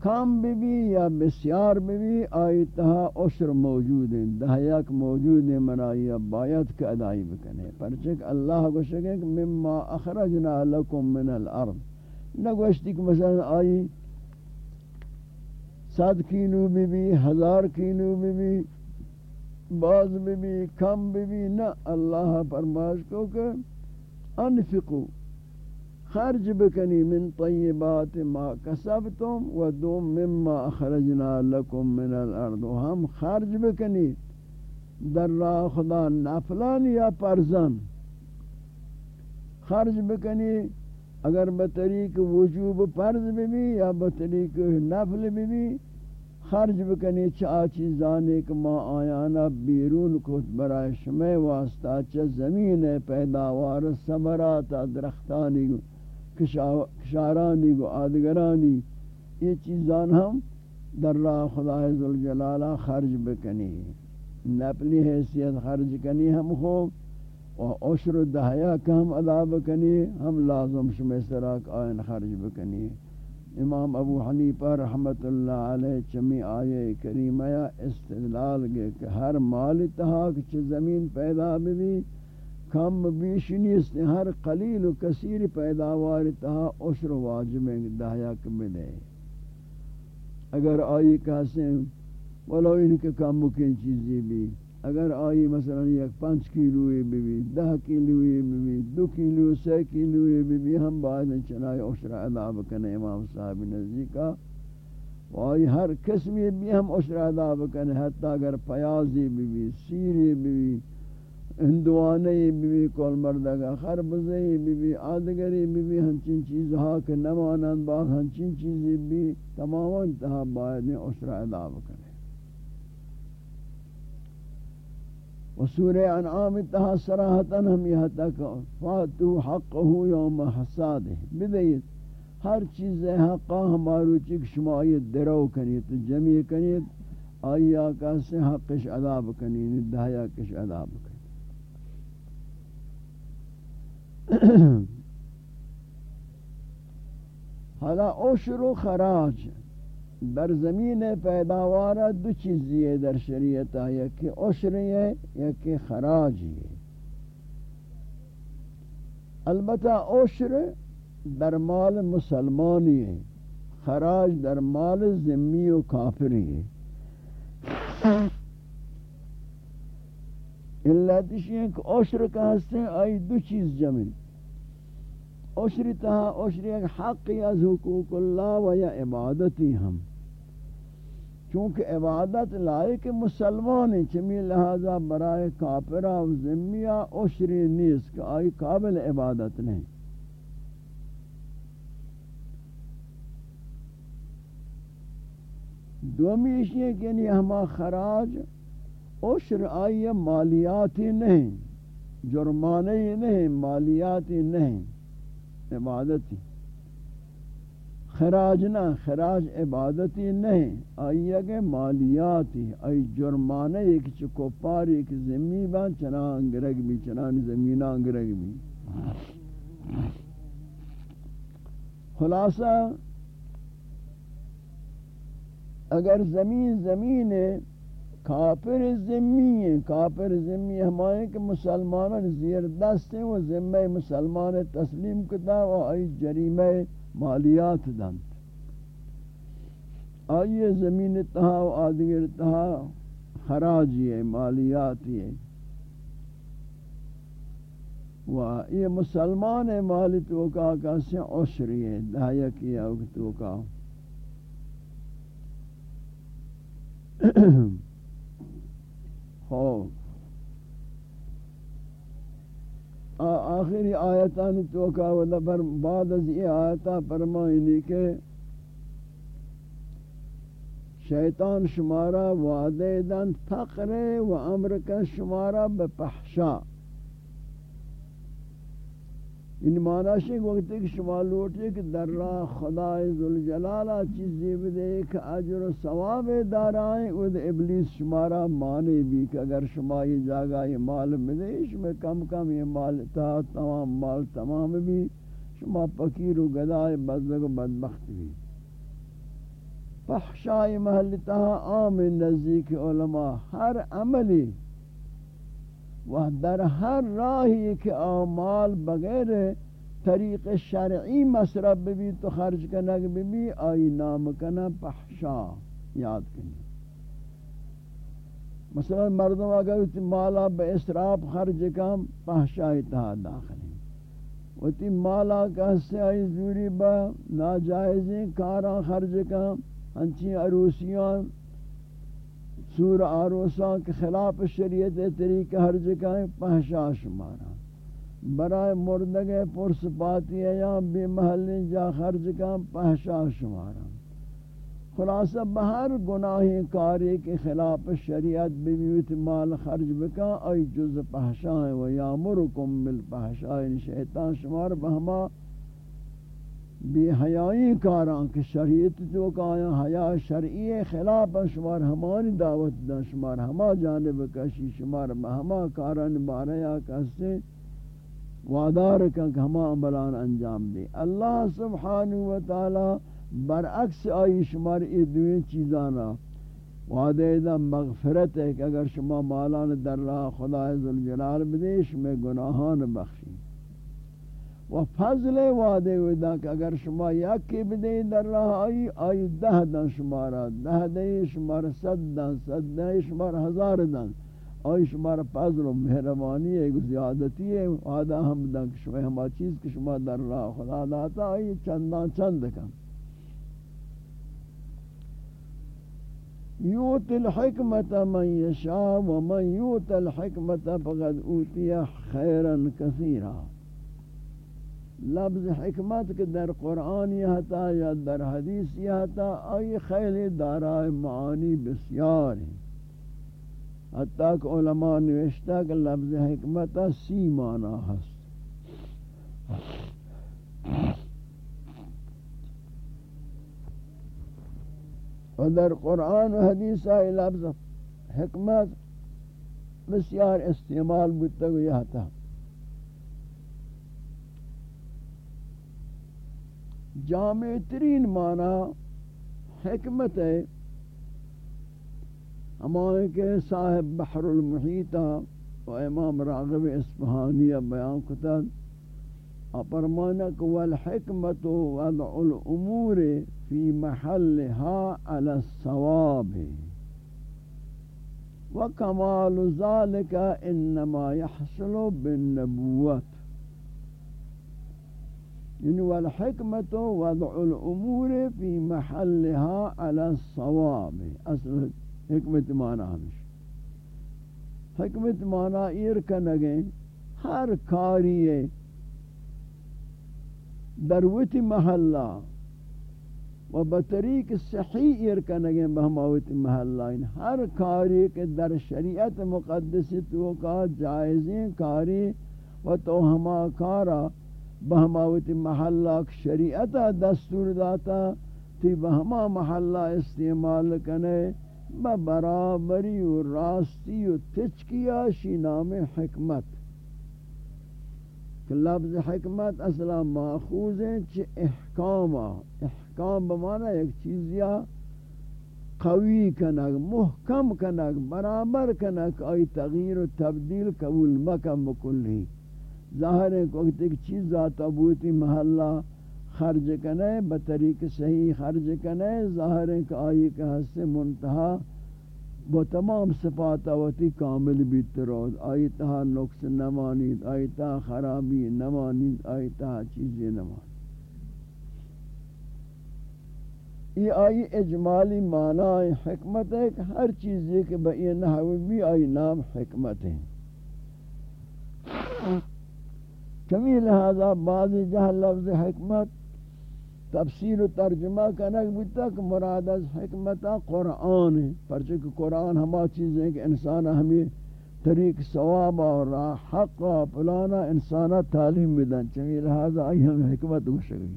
کم بھی یا بسیار بھی آئی تہا عشر موجود ہیں دہیک موجود ہیں منائی باید کے ادائی بکنے۔ پرچک اللہ کو شکے کہ مما اخرجنا لکم من الارض۔ نگوشتی کہ مثلا آئی صد کینو بھی بھی ہزار کینو بھی بھی باز بھی بھی کم بھی بھی نہ اللہ فرماش کو کہ انفقو۔ خرج بکنی من طیبات ما کسبتم و دوم مما اخرجنا لکم من الارض. و ہم خرج بکنی در راہ خدا نفلان یا پرزن. خرج بکنی اگر بطریق وجوب پرز بھی یا بطریق نفل بھی خرج بکنی چا چیزانے کہ ما آیانا بیرون کت برای شمع واسطہ چا زمین پیداوار سمرات درختانی گو کشارانی گو آدگرانی، یہ چیزان ہم در راہ خدا ذوالجلالہ خرج بکنی۔ نپلی حیثیت خرج کنی ہم خوب و عشر و دہیا کا ہم ادا بکنی، ہم لازم شمع سراک آئین خرج بکنی۔ امام ابو حنیفہ رحمت اللہ علیہ چمی آئے کریمہ استدلال گے کہ ہر مال تحاک چھ زمین پیدا بھی کم بیش نیست ہر قلیل و کثیر پیداوار تہا عشر واجب دہیا کم دے اگر آئی کہاسیں ولو ان کے کم مکین چیزی بھی۔ اگر آئی مثلا یک پانچ کیلوی بھی بھی، دہ کیلوی بھی بھی، دو کیلو سی کیلوی بھی بھی، ہم بعد چنائی عشر ادا بکنے امام صاحب نزدیکا و آئی ہر قسمی بھی، ہم عشر ادا بکنے حتی اگر پیازی بھی بھی سیری بھی بھی۔ ہندوانے بی بی کول مردگا خربزے بی بی آدگری بی بی ہنچین چیز ہا کہ نمانند بعد ہنچین چیزی بھی تمام انتہا باید نے عشر ادا بکنے و سورہ انعام انتہا سراحتاً ہم یہ تک فاتو حقہو یوم حساد بدہیت ہر چیز حقا ہمارو چک شمایت درو کنی تو جمعی کنی آئی آقا سے حقش ادا بکنی یعنی ندہیا کش ادا بکنی حالا عشر و خراج در زمین پیداوار دو چیزی ہے در شریعت ہے عشر ہے یا کہ خراج ہے البتہ عشر در مال مسلمانی ہے خراج در مال ذمی و کافری ہے اللہ تشیئے کہ عشر کا حصے آئی دو چیز جمع عشر تہا عشر ایک حق از حقوق اللہ و یا عبادتی ہم چونکہ عبادت لائق مسلمان ہیں، چمی لہذا برائے کافرہ و ذمیہ عشر نیس کہ آئی قابل عبادت نہیں. دومی اشیاء کہ یعنی ہما خراج عشر آئی مالیاتی نہیں، جرمانے نہیں، مالیاتی نہیں، عبادتی۔ خراج نہ، خراج عبادتی نہیں۔ آئی اگے مالیاتی، آئی جرمانے، ایک چکو پاری ایک زمین بان چنا انگرگ بھی چنان زمین انگرگ بھی خلاصہ، اگر زمین زمین ہے کافر ذمی ہیں، کافر ذمی ہمارے کہ مسلمان زیر دست ہیں، وہ ذمہ مسلمان تسلیم کتا و آئی جریمہ مالیات دن آئیے زمین تہا و آدگر تہا خراجی ہے مالیاتی ہے و یہ مسلمان مالی توکا کسی عشری ہے دہیا کیا توکا خوف۔ آخری آیتان توکا و دبر بعد از یہ آیتا فرمائنی کہ شیطان شمارا وعدے دن، فقر و امر کا شمارا بپحشا۔ ان معنی ہے کہ وقت کہ شما لوٹے کہ در راہ خدا ذوالجلالہ چیزی بدے کہ اجر و ثواب دارائیں ود ابلیس شمارا مانے بھی کہ اگر شما یہ جاگا یہ مال بدے اس میں کم کم یہ مال تا تمام مال تمام بھی شما فقیر و گدائے بدلگ و بدبخت بھی فحشائی محلتہ عام نزدیک علماء ہر عملی و در ہر راہی کہ اعمال بغیر طریق شرعی مصرف بھی تو خرج کنگ بھی آئی نام کنا پحشا یاد کنی مثلا مردم اگر مالا بے اسراف خرج کم پحشا اتحاد داخل. وتی مالا کہستے آئی زوری با ناجائزیں کاراں خرج کا ہنچی عروسیاں سور آروساں کے خلاف شریعت طریقہ خرج کا پہشا شمارا۔ برائے مردگے پرس پاتی ہے یا بے محل جا خرج کا پہشا شمارا۔ خلاصہ، بہر گناہی کاری کے خلاف شریعت بیویت مال خرج بکا ای جز پہشائیں و یامرکم بالپہشائیں یعنی شیطان شمار، بہما بی حیائی کاران کہ شریعت جو کایا، حیا شرعی خلاف شمار ہماری دعوت دا، شمار ہما جانب کشی، شمار ہما کاران باریا کسے وادار کہ ہما عملان انجام دے۔ اللہ سبحانہ وتعالی برعکس آئی شمار ای دوین چیزانا۔ وعدہ دا مغفرت ہے کہ اگر شما مالان در راہ خدا عزالجلال بدیش، میں گناہان بخشی۔ و فضل وعدے ودا کہ اگر شما یکی بدے در راہ آئی آئی دہ دن شمارا دہ دے شمار صد دن، صد دے شمار ہزار دن۔ آئی شمار فضل و مہربانی ہے زیادتی ہے۔ وعدہ ہم دن کہ شما ہما چیز کہ شما در راہ خدا داتا، آئی چندان چند کم یوت الحکمت من یشاء ومن یوت الحکمت فقد اوتی خیرا کثیرا۔ لفظ حکمت کے در قرآن یہ تھا یا در حدیث یہ تھا ای خیل دارائے معانی بسیار ہیں حتیٰ کہ علماء نوشتا کہ لفظ حکمت سی معنی ہست و در قرآن و حدیث آئی لفظ حکمت بسیار استعمال بودتا گیا تھا جامع ترین معنی حکمت ہے۔ ہمارے کے صاحب بحر المحیطہ و امام راغب اسفہانیہ بیان کتن اپرمانک والحکمت وضع الامور في محلها على الصواب وكمال ذلك إنما يحصل بالنبوة يعني والحكمة وضع الأمور في محلها على الصواب. أصل حكمة معنى همش حکمت معنی ایر کنگیں ہر کاری دروتی محلہ و بطریق صحیح ارکنگیں بہماوت محلائن ہر کاری کے در شریعت مقدس تو کا جائزیں کاری و تو ہما کارا بہماوت محلہ شریعت دستور داتا تی بہما محلہ استعمال کنے برابری و راستی و تچکیا شی نام حکمت کہ لفظ حکمت اصلا ماخوذ ہے چھ احکام احکام بمانا ایک چیز یا قوی کنگ، محکم کنگ، برابر کنگ آئی تغییر و تبدیل قبول مکم بکلی. ظاہر ہے کہ ایک چیز ذات ابوتی محلہ خرج کنے بطریق صحیح خرج کنے ظاہر ہے کہ آئی کہ حس منتہا وہ تمام صفات آوتی کامل بیت روز آئی تہا نقص نمانید آئی تہا خرابی نمانید آئی تہا چیزی نمانید یہ آئی اجمالی معنی حکمت ہے کہ ہر چیز یہ کہ بئی نحوی بھی آئی نام حکمت ہے کمی لہذا بعض جہاں لفظ حکمت، تفسیر و ترجمہ کنک بودتا کہ مراد از حکمتا قرآن. ہے پرچہ قرآن ہما چیز چیزیں کہ انسان ہمیں طریق ثواب اور حق و پلانا انسانا تعلیم بدن چمی لہذا آئی ہمیں حکمت ہو گوشگی.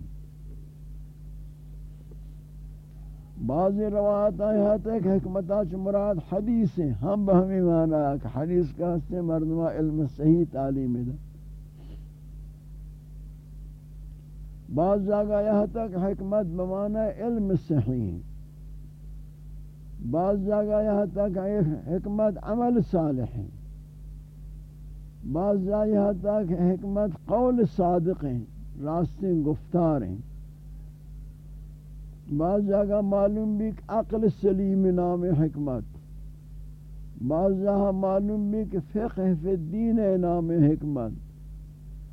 بعضی روایت آئی ہے کہ حکمتا چھ مراد حدیث ہیں. ہم بہمی مانا کہ حدیث کا ہستے مردمہ علم صحیح تعلیم دن بعض جگہ یہاں تک حکمت بمانا علم صحیح بعض جگہ یہاں تک حکمت عمل صالح بعض جگہ یہاں تک حکمت قول صادق ہیں راستے گفتار ہیں۔ بعض جگہ معلوم بھی کہ عقل سلیم نام حکمت۔ بعض جگہ معلوم بھی کہ فقہ فی الدین نام حکمت۔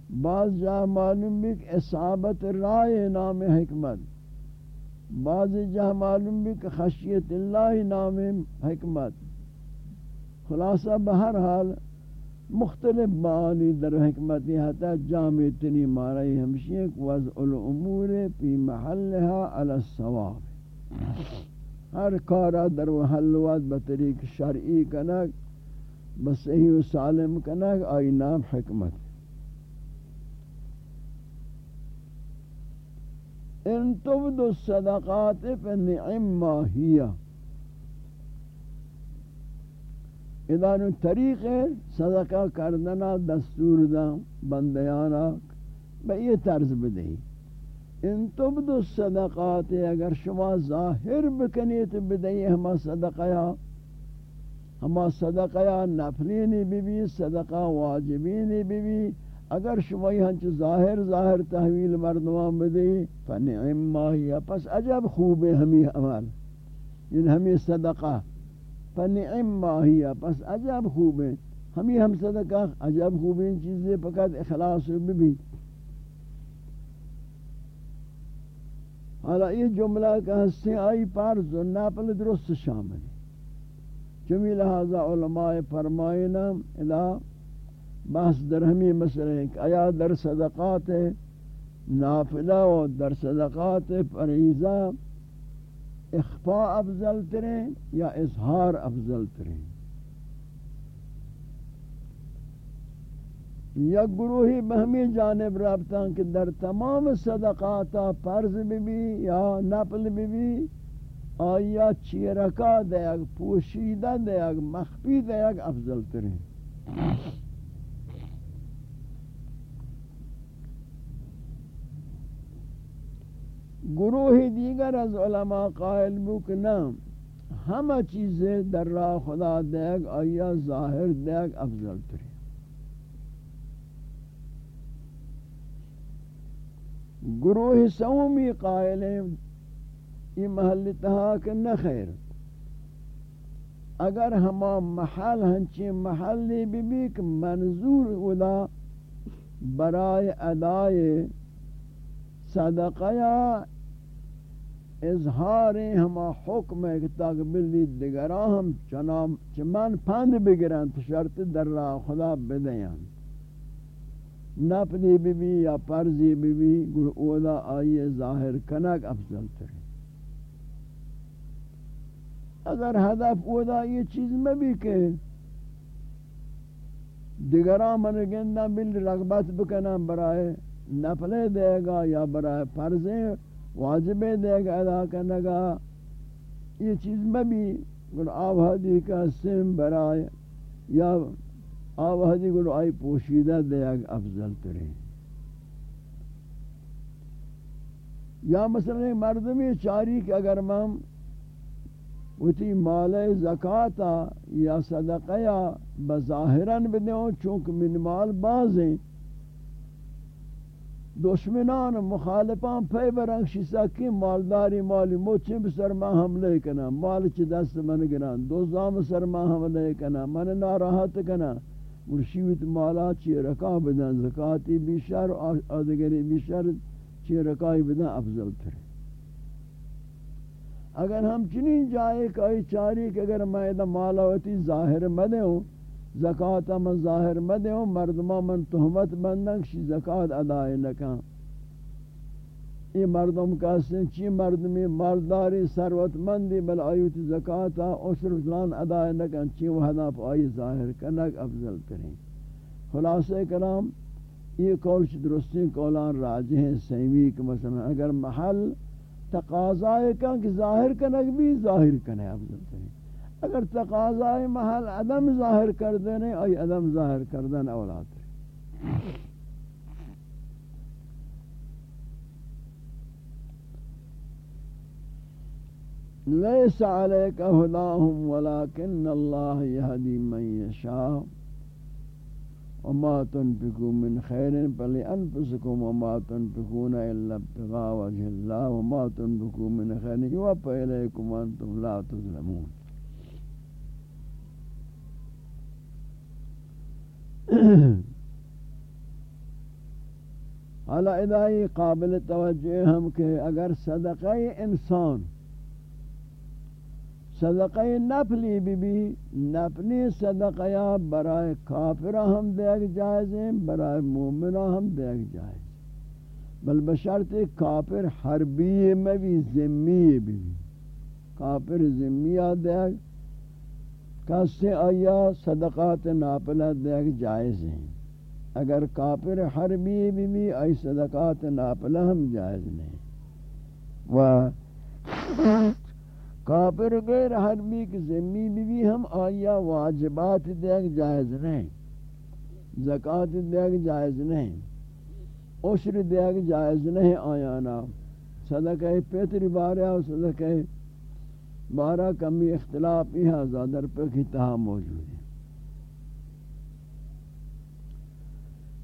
بعض جا معلوم بھی کہ اصابت رائے نام حکمت، بعض جا معلوم بھی کہ خشیت اللہ نام حکمت۔ خلاصہ بہر حال مختلف معانی در حکمت حتی جامع تنی مارئی ہمشی ایک وضع الامور پی محلها علی الصواب۔ ہر کارا در محلوات بطریق شرعی کنک بصحیح و سالم کنک آئی نام حکمت۔ ان تبدو الصدقات فنعم ما ہی ادانو طریق صدقہ کردنا، دستور دا، بندیانا بئی طرز بدہی ان تبدو الصدقات اگر شما ظاہر بکنیت بدہی ہما صدقہ ہما صدقہ نفلینی بی بی صدقہ واجبینی بی بی اگر شما ہنچ ظاہر ظاہر تحویل مردمان بدی فنعم ماہی پس عجب خوب ہمی عمل یعنی ہمی صدقہ۔ فنعم ماہی پس عجب خوب۔ ہمی ہم صدقہ، عجب خوب ان چیزیں، فقط اخلاص بھی حالا یہ جملہ کا حصے آئی پارز و ناپل درست شامل۔ چمی لہذا علماء فرمائنا الہ بحث در ہمی مسئلہ ہے کہ آیا در صدقات نافلہ و در صدقات پریزہ اخفاء افضل تریں یا اظہار افضل تریں؟ یا گروہی بہمی جانب رابطہ کہ در تمام صدقاتا پرز بھی بھی یا نفل بھی بھی آیا چیرکا دیگ پوشیدہ دیگ مخفی دیگ افضل تریں؟ گروہ دیگر از علماء قائل بک نام ہمہ چیزیں در راہ خدا دیگ، آیا ظاہر دیگ، افضل تری. گروہ سومی قائل ہیں یہ محل تحاک نخیر اگر ہما محل ہنچی محلی بھی بھی کہ منظور ادا برائے ادائے صدقہ یا اظہار ہما حکم ہے کہ تاک بلی دگران ہم چنام چمان پاند بگران تو شرط در راہ خدا بدیان۔ نفلی بی بی یا پرزی بی بی گر اولا آئیے ظاہر کنک افضل تر اگر ہدف اولا یہ چیز میں بھی کہ دگران من گندہ بلی رغبت بکنا برائے نفلے دے گا یا برائے پرزیں واجب دے گا، ادا کرنے گا۔ یہ چیز میں بھی گر آوہدی کا سم برائے، یا آوہدی گر آئی پوشیدہ دے گا افضل ترین یا مثلا مردمی چاری کہ اگر میں وتی مال زکاتا یا صدقہ یا بظاہران بدیں چونکہ من مال باز ہیں۔ دشمنان مخالفان پی برنگ شیساکی مالداری مالی موچی بسر ما حملے کنا مال چی دست من گران. دوزام سر ما حملے کنا من ناراحت کنا مرشیویت مالا چی رکا بدن. زکاتی بیشار آدگری بیشار چی رکای بدن افضل تر. اگر ہم چنین جائے کئی چاری کہ اگر میں دا مالاوتی ظاہر مدے ہوں زکات من ظاہر مدے ہوں مردمہ من تہمت بندن شی زکات ادائے نکاں یہ مردم کا سنچی مردمی؟ مالداری ثروت مندی بل آیوت زکاتا عشر فلان ادائے نکاں چی وحدا پا آئی ظاہر کنک افضل کریں خلاصہ کلام یہ قول چی درستی قولان راجہ ہیں، سیمی کہ مثلا اگر محل تقاضائے کن کہ ظاہر کنک بھی ظاہر کنک افضل کریں اگر تقاضائے محل عدم ظاہر کر دینے ای عدم ظاہر کردن أولاد. لیس علیک ہداہم ولیکن اللہ یہدی من یشاء. وما تنفقوا من خیر فلانفسکم وما تنفقون الا ابتغاء وجه الله. وما تنفقوا من خیر يوفى اليكم وأنتم لا تظلمون. حالا ادائی قابل توجہ ہم کہ اگر صدقہ انسان، صدقہ نفلی بھی بھی نفلی صدقہ برائے کافرہ ہم دیکھ جائز ہیں، برائے مومنہ ہم دیکھ جائز بل بشرط کافر حربی میں بھی ذمی بھی کافر ذمیہ دیکھ کس سے آیا؟ صدقات ناپلہ دیکھ جائز ہیں۔ اگر کافر حربی بھی بھی آئی صدقات ناپلہ ہم جائز نہیں۔ و کافر غیر حرمی کی ذمی بھی بھی ہم آیا، واجبات دیکھ جائز نہیں۔ زکاة دیکھ جائز نہیں۔ عشر دیکھ جائز نہیں آیا نا۔ صدقہ پیتری بارہ صدقہ بارہ کمی اختلاف یہ زادر پر کتہا موجود ہے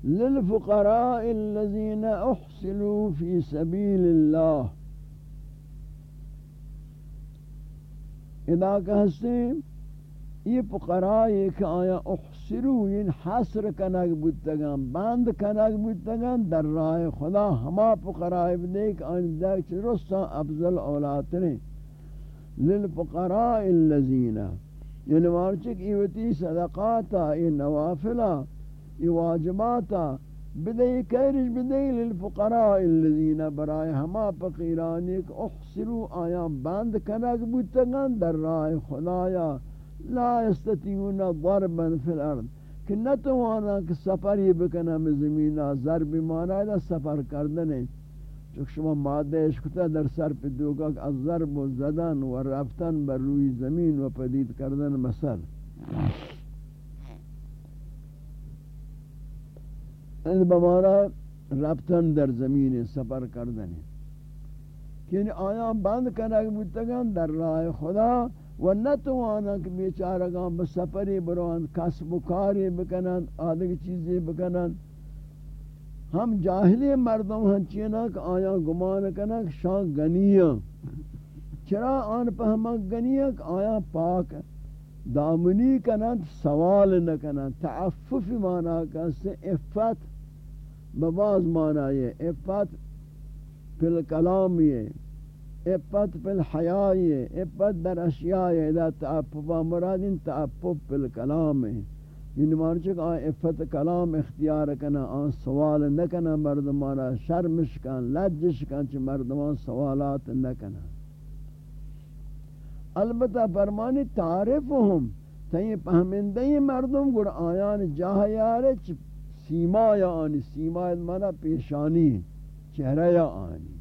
للفقراء الذين احسلوا في سبيل الله ادا کہستے یہ فقرائی کہ آیا احسرو این یعنی حسر کنگ بودتگان بند کنگ بودتگان در راہ خدا ہما فقرائی بدے کہ آئین دیکھ رسا افضل اولاد اولاتنے للفقراء اللذین یعنی مارچک ایوتی صدقاتا ای نوافلا ای واجباتا بدئی کیرش بدئی للفقراء الذين. برائے ہما فقیرانی کہ احسروا آیا بند کنک بودتگن در رائے خدایا. لا استطیعون ضربا فی الارض. کہ نتوانا کہ سفری بکنا میں زمینہ ضرب مانا ہے، سفر کردنے. چک شما مادہ اشکتا در سر پہ دوگا کہ الضرب و زدن و رفتن بر روی زمین و پدید کردن مسل ان بمانا رفتن در زمین سفر کردن. کہ آیا بند کنک بودتگن در راہ خدا و نتوانا کہ بیچارگان بسفری بروان کسب و کاری بکنن آدھگ چیزیں بکنن ہم جاہلی مردم ہن چینا کہ آیا گمان کنک شان گنیا چرا آن پہ ہم کہ آیا پاک دامنی کنن سوال نہ کنن تعفف مانا کہ سے افت بباز مانا یہ افت فی الکلام یہ افت فی الحیاء یہ افت در اشیاء یہ اذا تعففا مرادین تعفف فی الکلام ہے۔ یعنی مانچہ کہ آن افت کلام اختیار کنا آن سوال نکنا مردمانا شرمش کن لجش کن چھ مردمان سوالات نکنا البتہ فرمانی تعرفهم تین پہمندہی مردم گر آیان جاہ یارے چھ سیما یا آنی سیما مانا پیشانی چہرہ یا آنی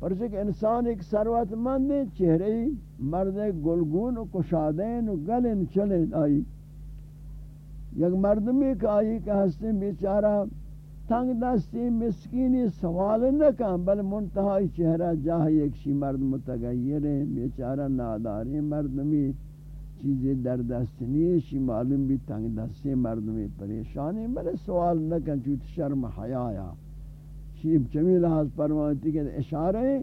پر کہ انسان ایک سروت مند ہے چہرے مرد گلگون و کشادین و گلن چلن آئی یک مردمی کہ آئی کہ ہستے بیچارہ تنگ دستی مسکینی سوال نہ کن بل منتہائی چہرہ جاہ ایک شی مرد متغیر ہے بیچارہ ناداری مردمی چیزیں در دست نیشی معلوم بھی تنگ دستی مردمی پریشانی بلے سوال نہ کن چوت شرم حیایا. شیب چمی لحاظ پروانتی کہ اشارہ ہے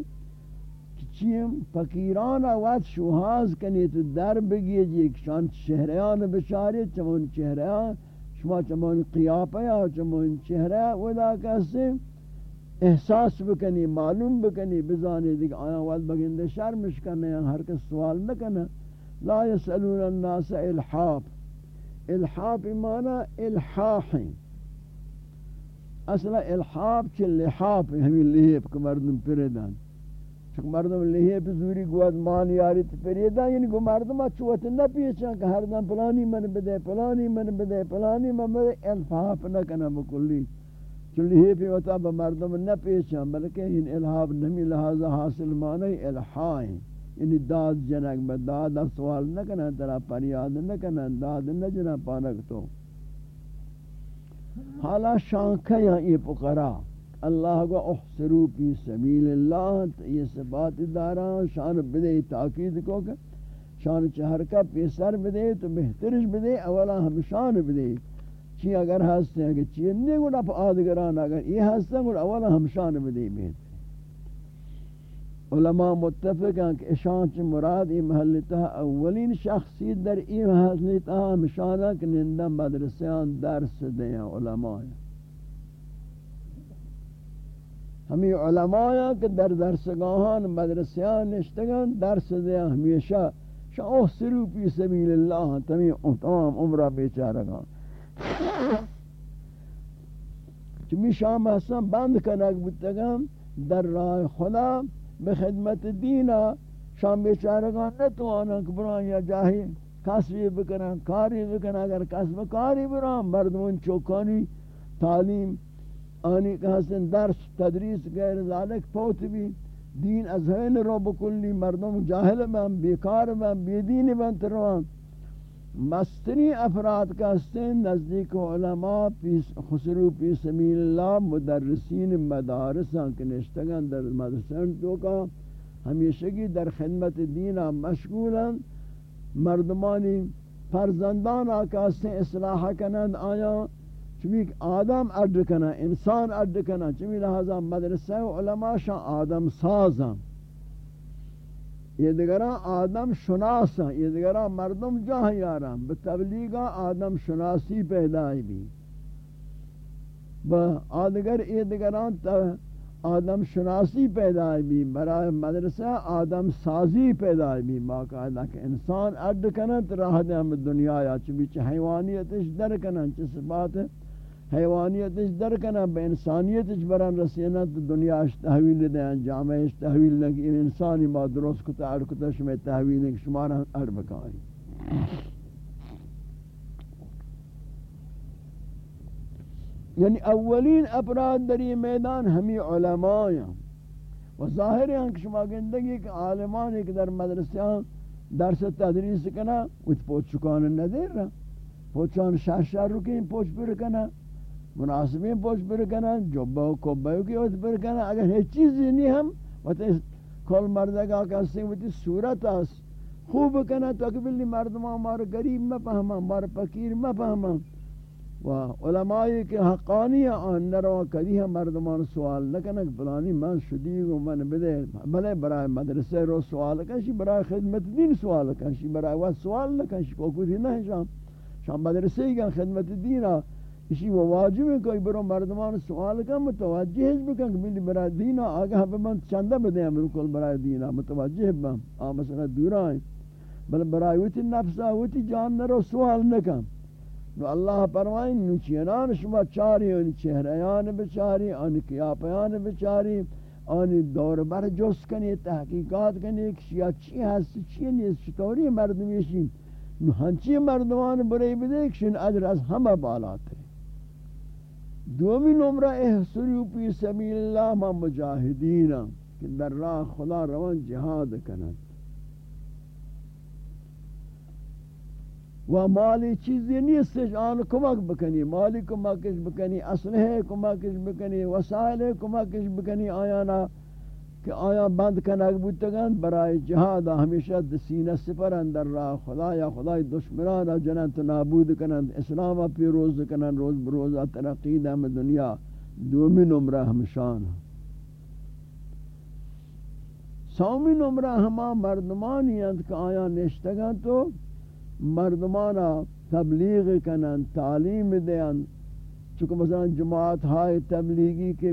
چیم فقیران وقت شوہاز کنی تو در بگیے جی شان چہریان بشاری، چمون چہریان شما چمون قیاپہ یا چمون چہرہ ودا کسی احساس بکنی، معلوم بکنی، بزانی دیکھ آیا وقت بگندے شرمش کرنے ہر کس سوال نہ لا يسألون الناس الحاب الحاب مانا الحاح اصلا الحاب چل لحاب ہمیں لحاب کہ مردم پردان چک مردم لحاب زوری گواد مان یاری پردان یعنی گو مردم چوت نہ پیچھا کہ ہر دن پلانی من بدے، پلانی من بدے، پلانی من بدے الحاب نہ کنا بکلی چل لحاب وطا بمردم نہ پیچھا بلکہ ان الحاب نمی لہذا حاصل معنی الحائی۔ یعنی داد جنک با داد سوال نہ کرنا ترا پریاد نہ کرنا داد نہ جنا پانک تو۔ حالا شان کیا یہ پکرا اللہ کو احسرو پی سبیل اللہ یہ صفات داران شان بدے تاکید کو کہ شان چہر کا پیسر بدے، تو بہترش بدے، اولا ہم شان بدے۔ چی اگر ہستے ہیں کہ چی نہیں گوڑا پا آدگران، اگر یہ ہستے ہیں گوڑا، اولا ہم شان بدے بہتر۔ علماء متفق ہیں کہ اشان چ مراد ای محلتا اولین شخصی در ای محلتا مشانہ کہ نندہ مدرسیان درس دیں علماء۔ ہیں ہمیں علماء کہ در درسگاہان مدرسیان نشتگان درس دیا ہمیشہ شاہ سرو پی سبیل اللہ تمہیں تمام عمرہ بیچارگان. چمی شام حسن بند کنک بودتگم؟ در راه خدا به خدمت دینا. شام بیچارگان نتوانن که بران یا جاہی کسبی بکنن کاری بکنن اگر کسب کاری بران مردمون چوکانی تعلیم آنی که هستن درس تدریس غیر ذالک پوت بھی دین از هین رو بکلی، مردم جاہل من، بیکار من، بیدین من تروان. مستری افراد کا ہستن نزدیک علماء خسرو پی سمیل اللہ مدرسین مدارسان کے نشتگان در مدرسان تو کا ہمیشگی در خدمت دینا مشغولا مردمانی فرزندان آکا ہستن اصلاح کنند، آیا چمی آدم اڈ کنا انسان اڈ کنا چمی لہذا مدرسہ علماء شاہ آدم سازاں یہ دیگران آدم شناسا یہ دیگران مردم جہاں یارم بتبلیغا آدم شناسی پیدای بھی۔ با آدگر یہ دیگران آدم شناسی پیدای بھی۔ برای مدرسہ آدم سازی پیدای بھی۔ باقاعدہ کہ انسان اڈ کنت راہ دے ہم دنیا یا چبی چھ حیوانیتش در کنن چھ صفات ہے۔ حیوانیتش در کنه به انسانیتش بران رسینا تو دنیاش تحویل دیں جامعش تحویل لگی این انسانی ما درست کتا، اڑ کتا، شما تحویل لگی شما را اڑ بکاری۔ یعنی اولین اپراد در یہ میدان ہمی علماء ہیں و ظاہر ہیں کہ شما گندگی کہ عالمان ایک در مدرسیان درس تدریس کنا وچ پوچ چکان ندیر رہا پوچان شہر شہر رکیں پوچ پر کنا مناسبین پوچھ پر کنن جبہ و کبہ کی وقت پر کنن اگر ہیچ چیزی نہیں ہم وقت کل مردگا کسی وقت صورت اس خوب کنن تو کہ بلی مردمان ہمارا گریب میں پہما ہمارا پکیر میں پہما و علمائی کے حقانی آن نروا کدی ہم مردمان سوال نکنک بلانی من شدی و من بدے بلے برای مدرسے رو سوال کنشی برای خدمت دین سوال کنشی برای وقت سوال نکنشی کوکوری نہیں شام شام مدرسے ہی خدمت دین اسی وہ واجب ہے کہ برو مردمان سوال کا متوجہ ہے کہ ملی برای دینا آگاہ پہ من چندہ بدے ہیں بالکل برای دینا متوجہ بہم آ مثلا دورا ہیں بل برای ویتی نفسا ویتی جان نرو سوال نکن۔ نو اللہ پروائیں نو چینان شما چاری ان چہریان بچاری ان کیاپیان بچاری ان دور بر جس کنی تحقیقات کنی کشیا چی ہست چی نیست چطوری مردمیشی نو ہنچی مردمان برای بدے کشن اجر از ہمہ بالات ہے دومی نمرہ احسریو پی سبیل اللہ ما مجاہدین کہ در راہ خدا روان جہاد کنند و مالی چیزی نیست آن کمک بکنی، مالی کمکش بکنی اسلحے کمکش بکنی، وسائل کمکش بکنی، آیانا کہ آیا بند کنک بودتگن برای جہاد ہمیشہ دسینہ سپر اندر راہ خدا یا خدای دشمنان جنت نابود کنند، اسلام پیروز کنند، روز بروز ترقی دم دنیا دومی نمرہ ہمشان سومی نمرہ ہما مردمانی ہیں کہ آیا نشتگن تو مردمانا تبلیغ کنند، تعلیم دیں چونکہ مثلا جماعت ہائے تبلیغی کے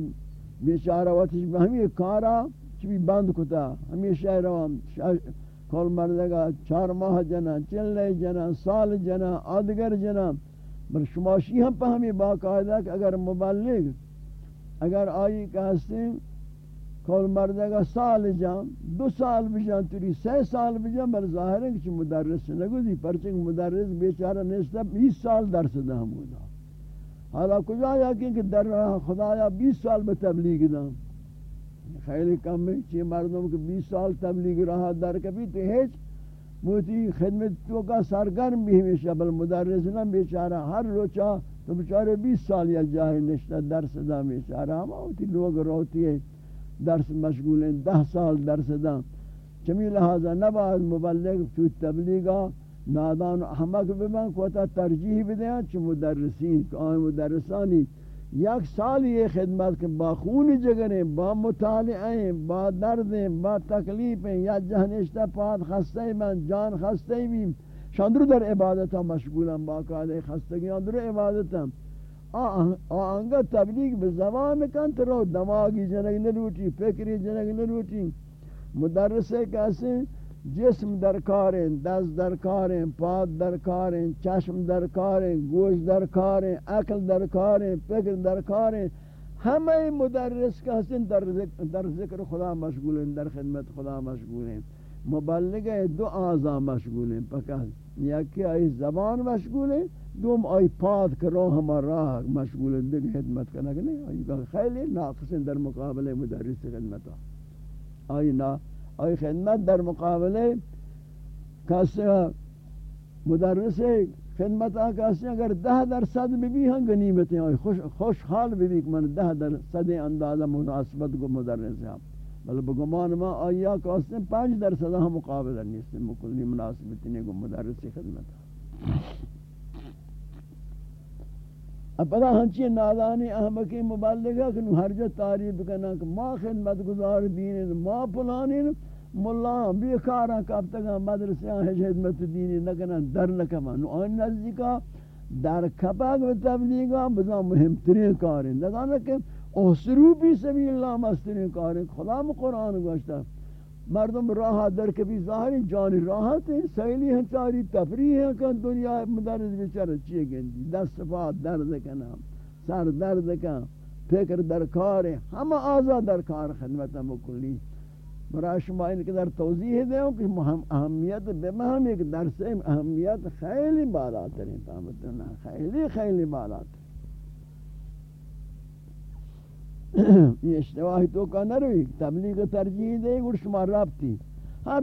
بیچارہ وقتش بہمی کارا چی بند کتا. ہمیشہ روام کل مردگا چار ماہ جنا چلے جنا، سال جنا، آدگر جنا. بر شماشی ہم پہ ہمیں باقاعدہ کہ اگر مبلغ، اگر آئی کہستے کل مردگا سال جان دو سال بجان تری سی سال بجان بل ظاہر ہے کہ مدرس نگو دی، پرچنگ مدرس بیچارہ نیستا، بیس سال درس دا ہم حالا کجا یا کہ در خدایا بیس سال بے تبلیغ دا خیلی کم ہے چی مردم کے بیس سال تبلیغ رہا در کبھی تو ہیچ موتی خدمت تو کا سرگرم بھی ہمیشہ، بل مدرس نہ بیچارہ، ہر روچا تو بیچارے بیس سال یا جاہی نشتہ درس دا بیچارہ۔ ہم ہوتی لوگ روتی ہے درس مشغول ہیں، دہ سال درس دا۔ چمی لہذا نباید مبلغ تو تبلیغا نادان احمق بمن کوتا ترجیح بدیا چ مدرسین کہ مدرسانی یک سال یہ خدمت کہ با خون جگریں با مطالعیں با دردیں با تکلیفیں یا جہنشتہ پاد خستے من، جان خستے بھی شاندر در عبادتا مشغولا باقاعدہ خستگی اندر عبادتا آنگا تبلیغ به زبان کن دماغی جنگ نروٹی فکری جنگ نروٹی مدرسے کیسے جسم درکاریں، دست درکاریں، پاد درکاریں، چشم درکاریں گوش درکاریں، عقل درکاریں، فکر درکاریں، ہمیں مدرس کا حسن در ذکر خدا مشغول ہیں، در خدمت خدا مشغول ہیں۔ مبلغ دو آزا مشغول ہیں، پکا یکی آئی زبان مشغول ہیں، دوم آئی پاد کرو ہمار راہ مشغول ہیں، دیکھ خدمت کرنا کہ نہیں، آئی خیلی ناقص در مقابل مدرس خدمت آئی نا آئی خدمت در مقابل کسی مدرس خدمت آکاسی اگر دہ درصد بھی بھی ہاں غنیمت ہیں خوش خوشحال بھی بھی کہ من دہ درصد اندازہ مناسبت کو مدرس ہیں بل بگمان ما آیا کاستے پانچ درصد ہاں ہم مقابل نہیں اس مکلی مناسبت نہیں کو مدرس خدمت اب ہنچی نادانی احمقی مبالغہ کہ ہر جو تعریف کرنا کہ ما خدمت گزار دین ما پلانی ملا بیکارا کب تک مدرسے ہیں خدمت دینی نہ در نہ کما نو ان نزدیکا در کپاگ و تبلیغا بزا مهم ترین کار ہیں نہ کہ اسرو بھی سبیل اللہ مسترین کار خدا میں قرآن گوشتا۔ مردم راہ در کبھی ظاہری جان راحت ہیں، سیلی ہیں، چاری تفریح ہیں، کہ دنیا مدرس بیچارہ چیئے گندی، دست پا درد کنا، سر درد کنا، فکر درکار ہیں ہم آزاد درکار خدمت مکلی برای شما این که در توضیح دیں کہ اہمیت بمہم ایک درس اہمیت خیلی بالا ترین فهمتنا خیلی خیلی بالا ترین یہ اشتواہی تو کا نروی تبلیغ ترجیح دے گوڑ شما رابطی۔ ہر